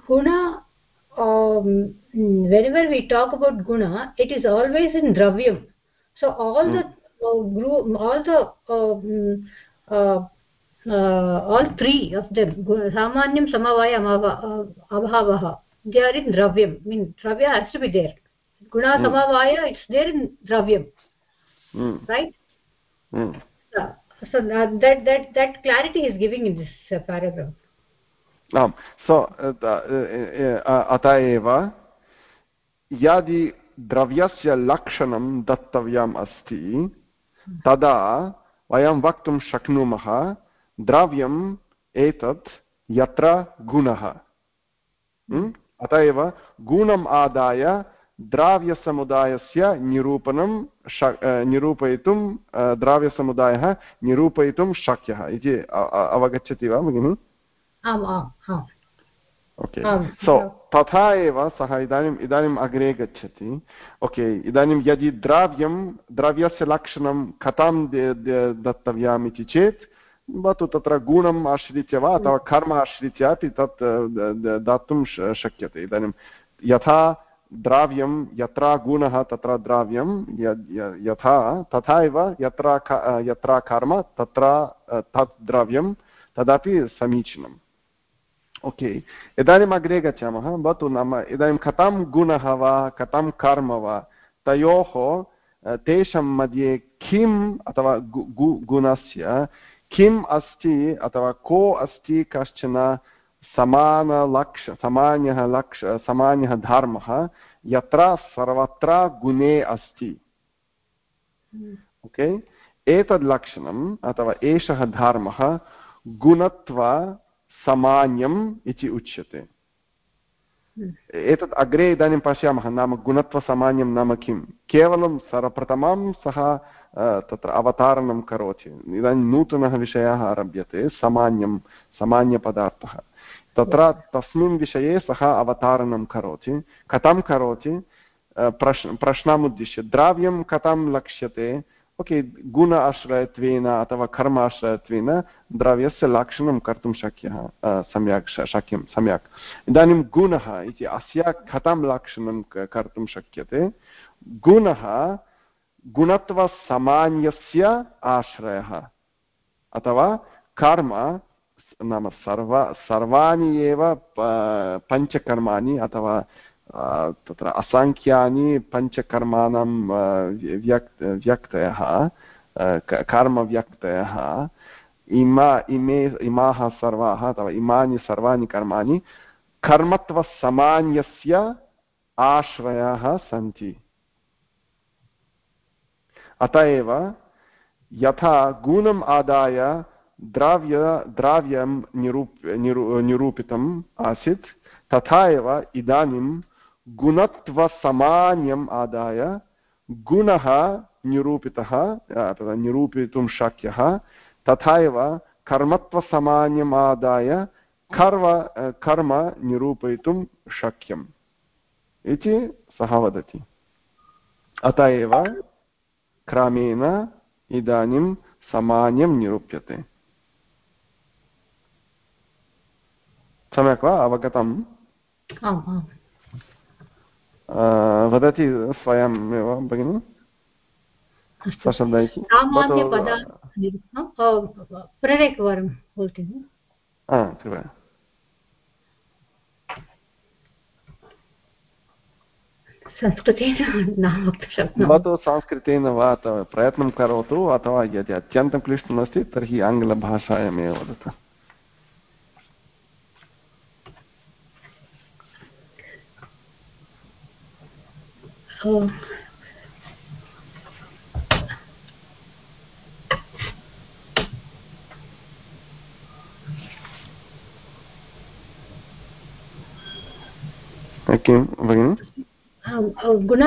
गुण वेन्वर् वि टाक् अबौट् गुण इट् इस् आल्वेस् इन् द्रव्यं so all the all the all three of them samanyam samavaya abhavah they are in dravyam i mean dravya has to be there guna mm. samavaya it's there in dravyam mm. right mm. Uh, so that, that that that clarity is giving in this uh, paragraph आम् सो अत एव यदि द्रव्यस्य लक्षणं दत्तव्यम् अस्ति तदा वयं वक्तुं शक्नुमः द्रव्यम् एतत् यत्र गुणः। अत एव गुणम् आदाय द्राव्यसमुदायस्य निरूपणं निरूपयितुं द्राव्यसमुदायः निरूपयितुं शक्यः इति अवगच्छति वा भगिनि? ओके। सो तथा एव सः इदानीम् इदानीम् अग्रे गच्छति। ओके इदानीं यदि द्रव्यं द्रव्यस्य लक्षणं कथं दत्तव्यम् इति चेत् भवतु तत्र गुणम् आश्रित्य वा अथवा कर्म आश्रित्य अपि तत् दातुं शक्यते इदानीं यथा द्राव्यं यत्र गुणः तत्र द्राव्यं यथा तथा एव यत्र यत्र कर्म तत्र तत् द्रव्यं तदपि समीचीनम् ओके इदानीम् अग्रे गच्छामः भवतु नाम इदानीं कथं गुणः वा कथं कर्म वा तयोः तेषां मध्ये किम् अथवा गुणस्य किम् अस्ति अथवा को अस्ति कश्चन समानलक्ष्य सामान्यः लक्ष्य सामान्यः धर्मः, यत्र सर्वत्र गुणे अस्ति? ओके? एतद् लक्षणम् अथवा एषः धर्मः गुणत्वसामान्यम् इति उच्यते। एतत् अग्रे इदानीं पश्यामः, नाम गुणत्वसामान्यं नाम किं केवलं सर्वप्रथमं सः तत्र अवतारणं करोति इदानीं नूतनः विषयः आरभ्यते सामान्यं सामान्यपदार्थः तत्र तस्मिन् विषये सः अवतारणं करोति कथं करोति प्रश्न प्रश्नमुद्दिश्य द्रव्यं कथं लक्ष्यते ओके गुण आश्रयत्वेन अथवा कर्म आश्रयत्वेन द्रव्यस्य लक्षणं कर्तुं शक्यः सम्यक् शक्यं सम्यक् इदानीं गुणः इति अस्य कथं लक्षणं कर्तुं शक्यते गुणः गुणत्वसामान्यस्य आश्रयः। अथवा कर्म नाम सर्व, सर्वाणि एव पञ्चकर्माणि अथवा तत्र असङ्ख्यानि पञ्चकर्माणां व्यक्, व्यक्तयः कर्मव्यक्तयः। इमा, इमे, इमाः सर्वाः अथवा इमानि सर्वाणि कर्माणि कर्मत्वसामान्यस्य आश्रयाः सन्ति। अत एव यथा गुणम् आदाय द्राव्य द्राव्यं निरूप, निरू, निरूपितम् आसीत्, तथा एव इदानीं गुणत्वसामान्यम् आदाय गुणः निरूपितः निरूपितुं शक्यः, तथा एव कर्मत्वसामान्यम् आदाय कर्म कर्म निरूपयितुं शक्यम् इति सः वदति। अत एव क्रमेण इदानीं सामान्यं निरूप्यते सम्यक् वा अवगतम् वदति स्वयमेव भगिनि पुनरेकवारं कृपया संस्कृतेन भवतु संस्कृतेन वा प्रयत्नं करोतु अथवा यदि अत्यन्तं क्लिष्टमस्ति तर्हि आङ्ग्लभाषायामेव वदतु. किं भगिनि गुण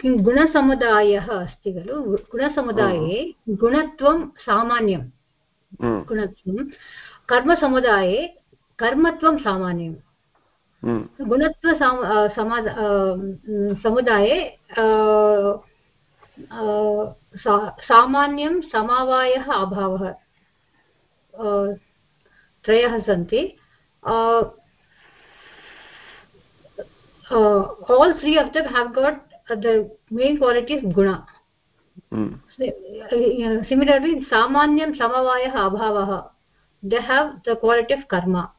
किं गुणसमुदायः अस्ति खलु? गुणसमुदाये गुणत्वं सामान्यं। गुणत्वं कर्मसमुदाये कर्मत्वं सामान्यं। गुणत्व समुदाये सामान्यं समावायः अभावः। त्रयः सन्ति। All three of them have got uh, the main quality is guna. Mm. similarly samanyam samavayah abhavah they have the quality of karma.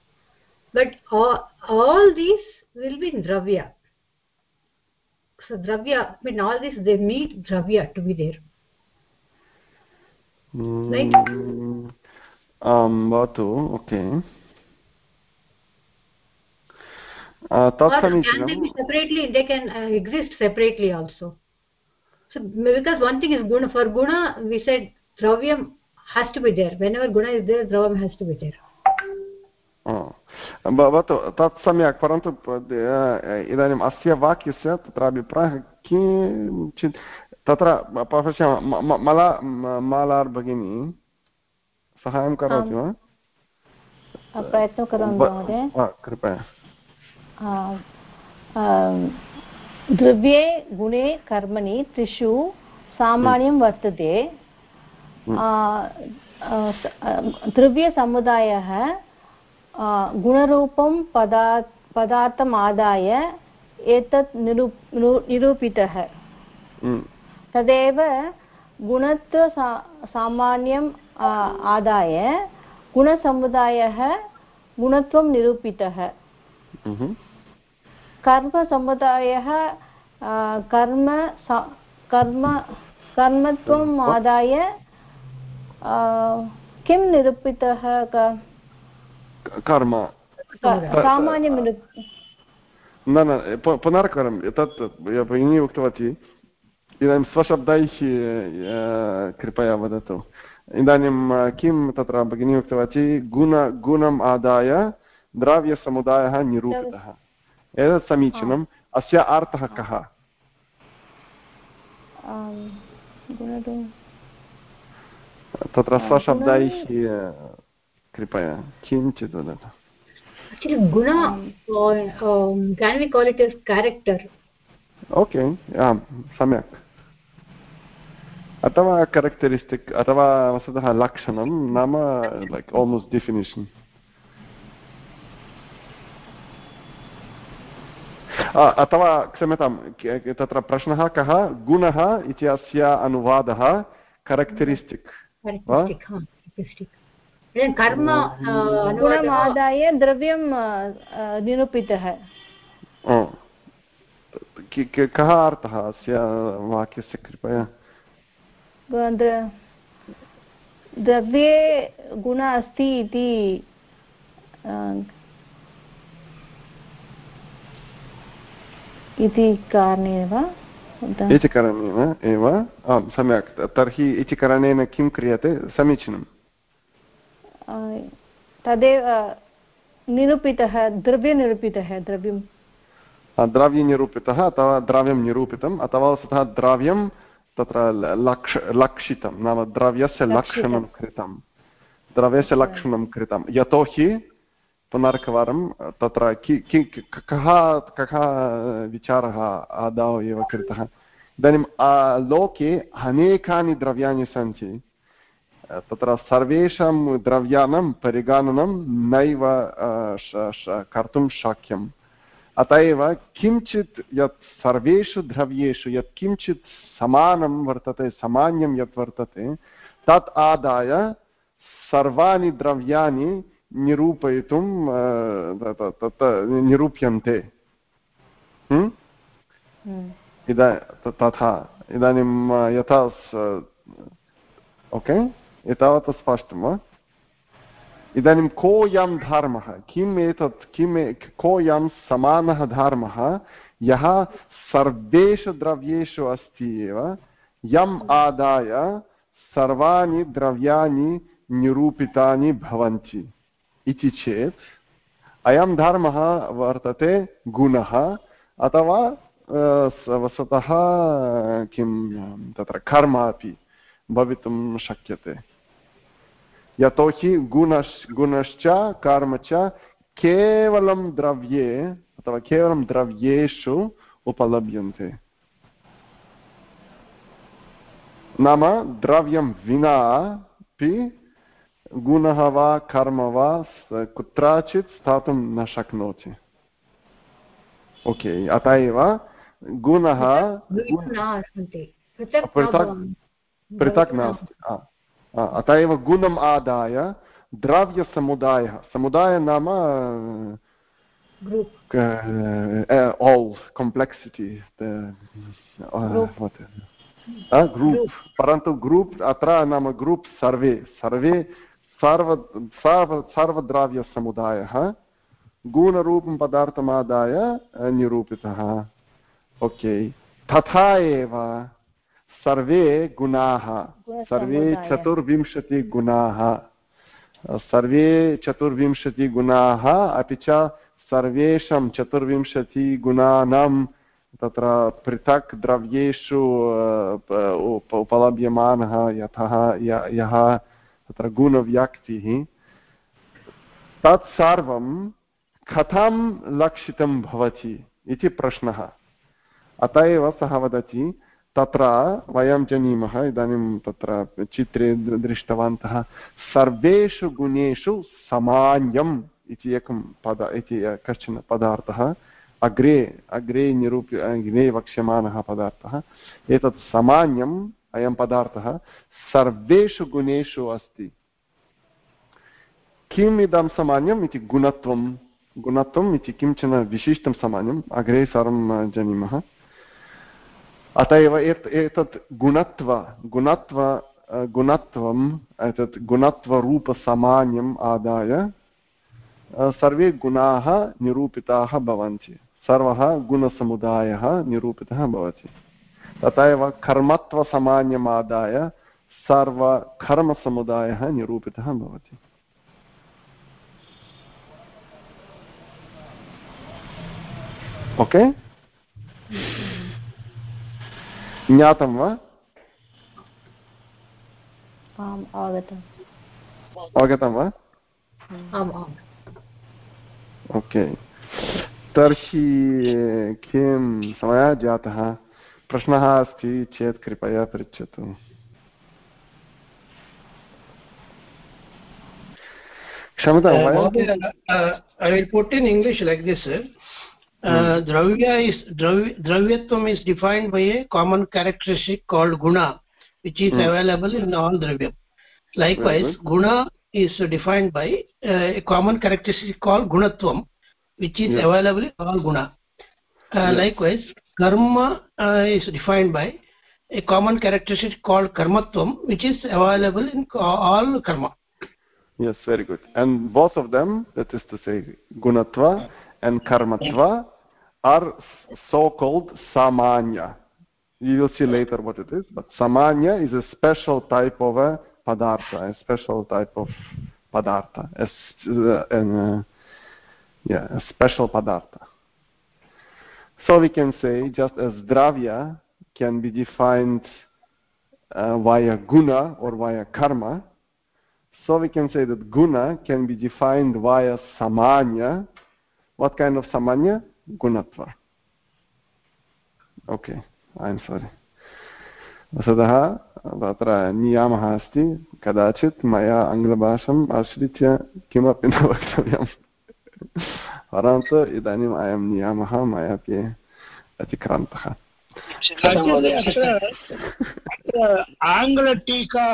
But all, all these will be in dravya. So dravya i mean all these they need dravya to be there. Mm, right? Um batu okay तत्समीचीनं separately they can uh, exist separately also so because one thing is guna for guna we said dravyam has to be there whenever guna is there dravyam has to be there भवतु तत् सम्यक् परन्तु इदानीम् अस्य वाक्यस्य तत्र अभिप्रायः किञ्चित् तत्र पश्यामः मला मालार् भगिनी सहायं करोति वा प्रयत्नं करोमि महोदय कृपया द्रव्ये गुणे कर्मणि त्रिषु सामान्यं वर्तते। द्रव्यसमुदायः गुणरूपं पदा पदार्थम् आदाय एतत् निरू निरूपितः। तदेव गुणत्व सामान्यम् आदाय गुणसमुदायः गुणत्वं निरूपितः। कर्मसमुदायः कर्म कर्म कर्मत्वम् आदाय किं निरूपितः कर्म. सामान्यं न न पुनर्करं तत् भगिनी उक्तवती. इदानीं स्वशब्दैः कृपया वदतु. इदानीं किं तत्र भगिनी उक्तवती? गुण गुणम् आदाय द्रव्यसमुदायः निरूपितः। एतत् समीचीनम् अस्य अर्थः कः? तत्र स्वशब्दैः कृपया किञ्चित् वदतु। Actually guna or um, can we call it as character? Okay आम् सम्यक्। अथवा करेक्टरिस्टिक् अथवा वस्तुतः लक्षणं नाम लैक् आल्मोस्ट् डेफिनिशन् अथवा क्षम्यतां तत्र प्रश्नः कः गुणः इति अस्य अनुवादः करेक्टरिस्टिक् कर्म गुणमादाय द्रव्यं निरूपितः कः अर्थः अस्य वाक्यस्य कृपया द्रव्ये गुण अस्ति इति इति कारणेन वा? इति कारणेन एव आं सम्यक्। तर्हि इति कारणेन किं क्रियते? समीचीनं तदेव निरूपितः द्रव्यनिरूपितः द्रव्यं द्रव्यनिरूपितः अथवा द्रव्यं निरूपितम् अथवा वस्तुतः द्रव्यं तत्र लक्ष लक्षितं। नाम द्रव्यस्य लक्षणं कृतं। द्रव्यस्य लक्षणं कृतं। यतोहि पुनरेकवारं, तत्र कः कः विचारः आदौ एव कृतः। इदानीं लोके अनेकानि द्रव्याणि सन्ति। तत्र सर्वेषां द्रव्याणां परिगणनं नैव कर्तुं शक्यम्। अत एव किञ्चित् यत् सर्वेषु द्रव्येषु यत् किञ्चित् समानं वर्तते, सामान्यं यत् वर्तते, तत् आदाय सर्वाणि द्रव्याणि निरूपयितुं तत् निरूप्यन्ते इदा तथा इदानीं यथा ओके एतावत् स्पष्टं वा इदानीं कोऽयं धर्मः किम् एतत् किम् कोऽयं समानः धर्मः यः सर्वेषु द्रव्येषु अस्ति एव यम् आदाय सर्वाणि द्रव्याणि निरूपितानि भवन्ति इति चेत् अयं धर्मः वर्तते गुणः, अथवा वस्तुतः किं, तत्र कर्म अपि भवितुं शक्यते। यतोहि गुणश्, गुणश्च कर्म च केवलं द्रव्ये, अथवा केवलं द्रव्येषु उपलभ्यन्ते। नाम द्रव्यं विना गुणः वा कर्म वा कुत्रचित् स्थातुं न शक्नोति ओके अत एव गुणः पृथक् पृथक् नास्ति अत एव गुणम् आदाय द्रव्यसमुदायः समुदायः नाम all complexity ग्रूप् परन्तु ग्रूप् अत्र नाम ग्रूप् सर्वे सर्वे सर्व सर्व सर्वद्रव्यसमुदायः गुणरूपं पदार्थमादाय निरूपितः ओके तथा एव सर्वे गुणाः सर्वे चतुर्विंशतिगुणाः सर्वे चतुर्विंशतिगुणाः अपि च सर्वेषां चतुर्विंशतिगुणानां तत्र पृथक् द्रव्येषु उपलभ्यमानः यतः यः तत्र गुणव्यक्तिः। तत्सर्वं कथं लक्षितं भवति इति प्रश्नः। अत एव सः वदति, तत्र वयं जानीमः, इदानीं तत्र चित्रे दृष्टवन्तः, सर्वेषु गुणेषु सामान्यम् इति एकं पद, इति कश्चन पदार्थः, अग्रे अग्रे निरूप्य, अग्रे वक्ष्यमाणः पदार्थः। एतत् सामान्यम् अयं पदार्थः, सर्वेषु गुणेषु अस्ति। किम् इदं सामान्यम् इति गुणत्वं, गुणत्वम् इति किंचन विशिष्टं सामान्यम्, अग्रे सर्वं जानीमः। अत एव एतत् गुणत्व गुणत्व गुणत्वम्, एतत् गुणत्वरूपसामान्यम् आदाय सर्वे गुणाः निरूपिताः भवन्ति। सर्वः गुणसमुदायः निरूपितः भवति। तथा एव कर्मत्वसामान्यमादाय सर्वकर्मसमुदायः निरूपितः भवति। ओके? ज्ञातं वा? आम् अवगतं वा? आम् आम्। ओके। तर्हि किं? समयः जातः। प्रश्नः अस्ति चेत् कृपया पृच्छतु I put in English like this is defined by a common characteristic called guna which is mm. available in all dravya likewise guna is defined by uh, a common characteristic called gunatvam which is yeah. available in all guna uh, yeah. likewise karma uh, is defined by a common characteristic called karmatvam which is available in all karma yes very good and both of them that is to say gunatva and karmatva are so-called samanya. You will see later what it is, but samanya is a special type of a padartha, a special type of padartha, uh, uh, yeah, a special padartha. So we can say, just as dravya can be defined uh, via guna or via karma, so we can say that guna can be defined via samanya. What kind of samanya? गुणत्व okay I am सोरि वस्तुतः तत्र नियामः अस्ति कदाचित् मया आङ्ग्लभाषाम् आश्रित्य किमपि न वक्तव्यं परन्तु इदानीम् अयं नियमः मयापि अतिक्रान्तः आङ्ग्लटीका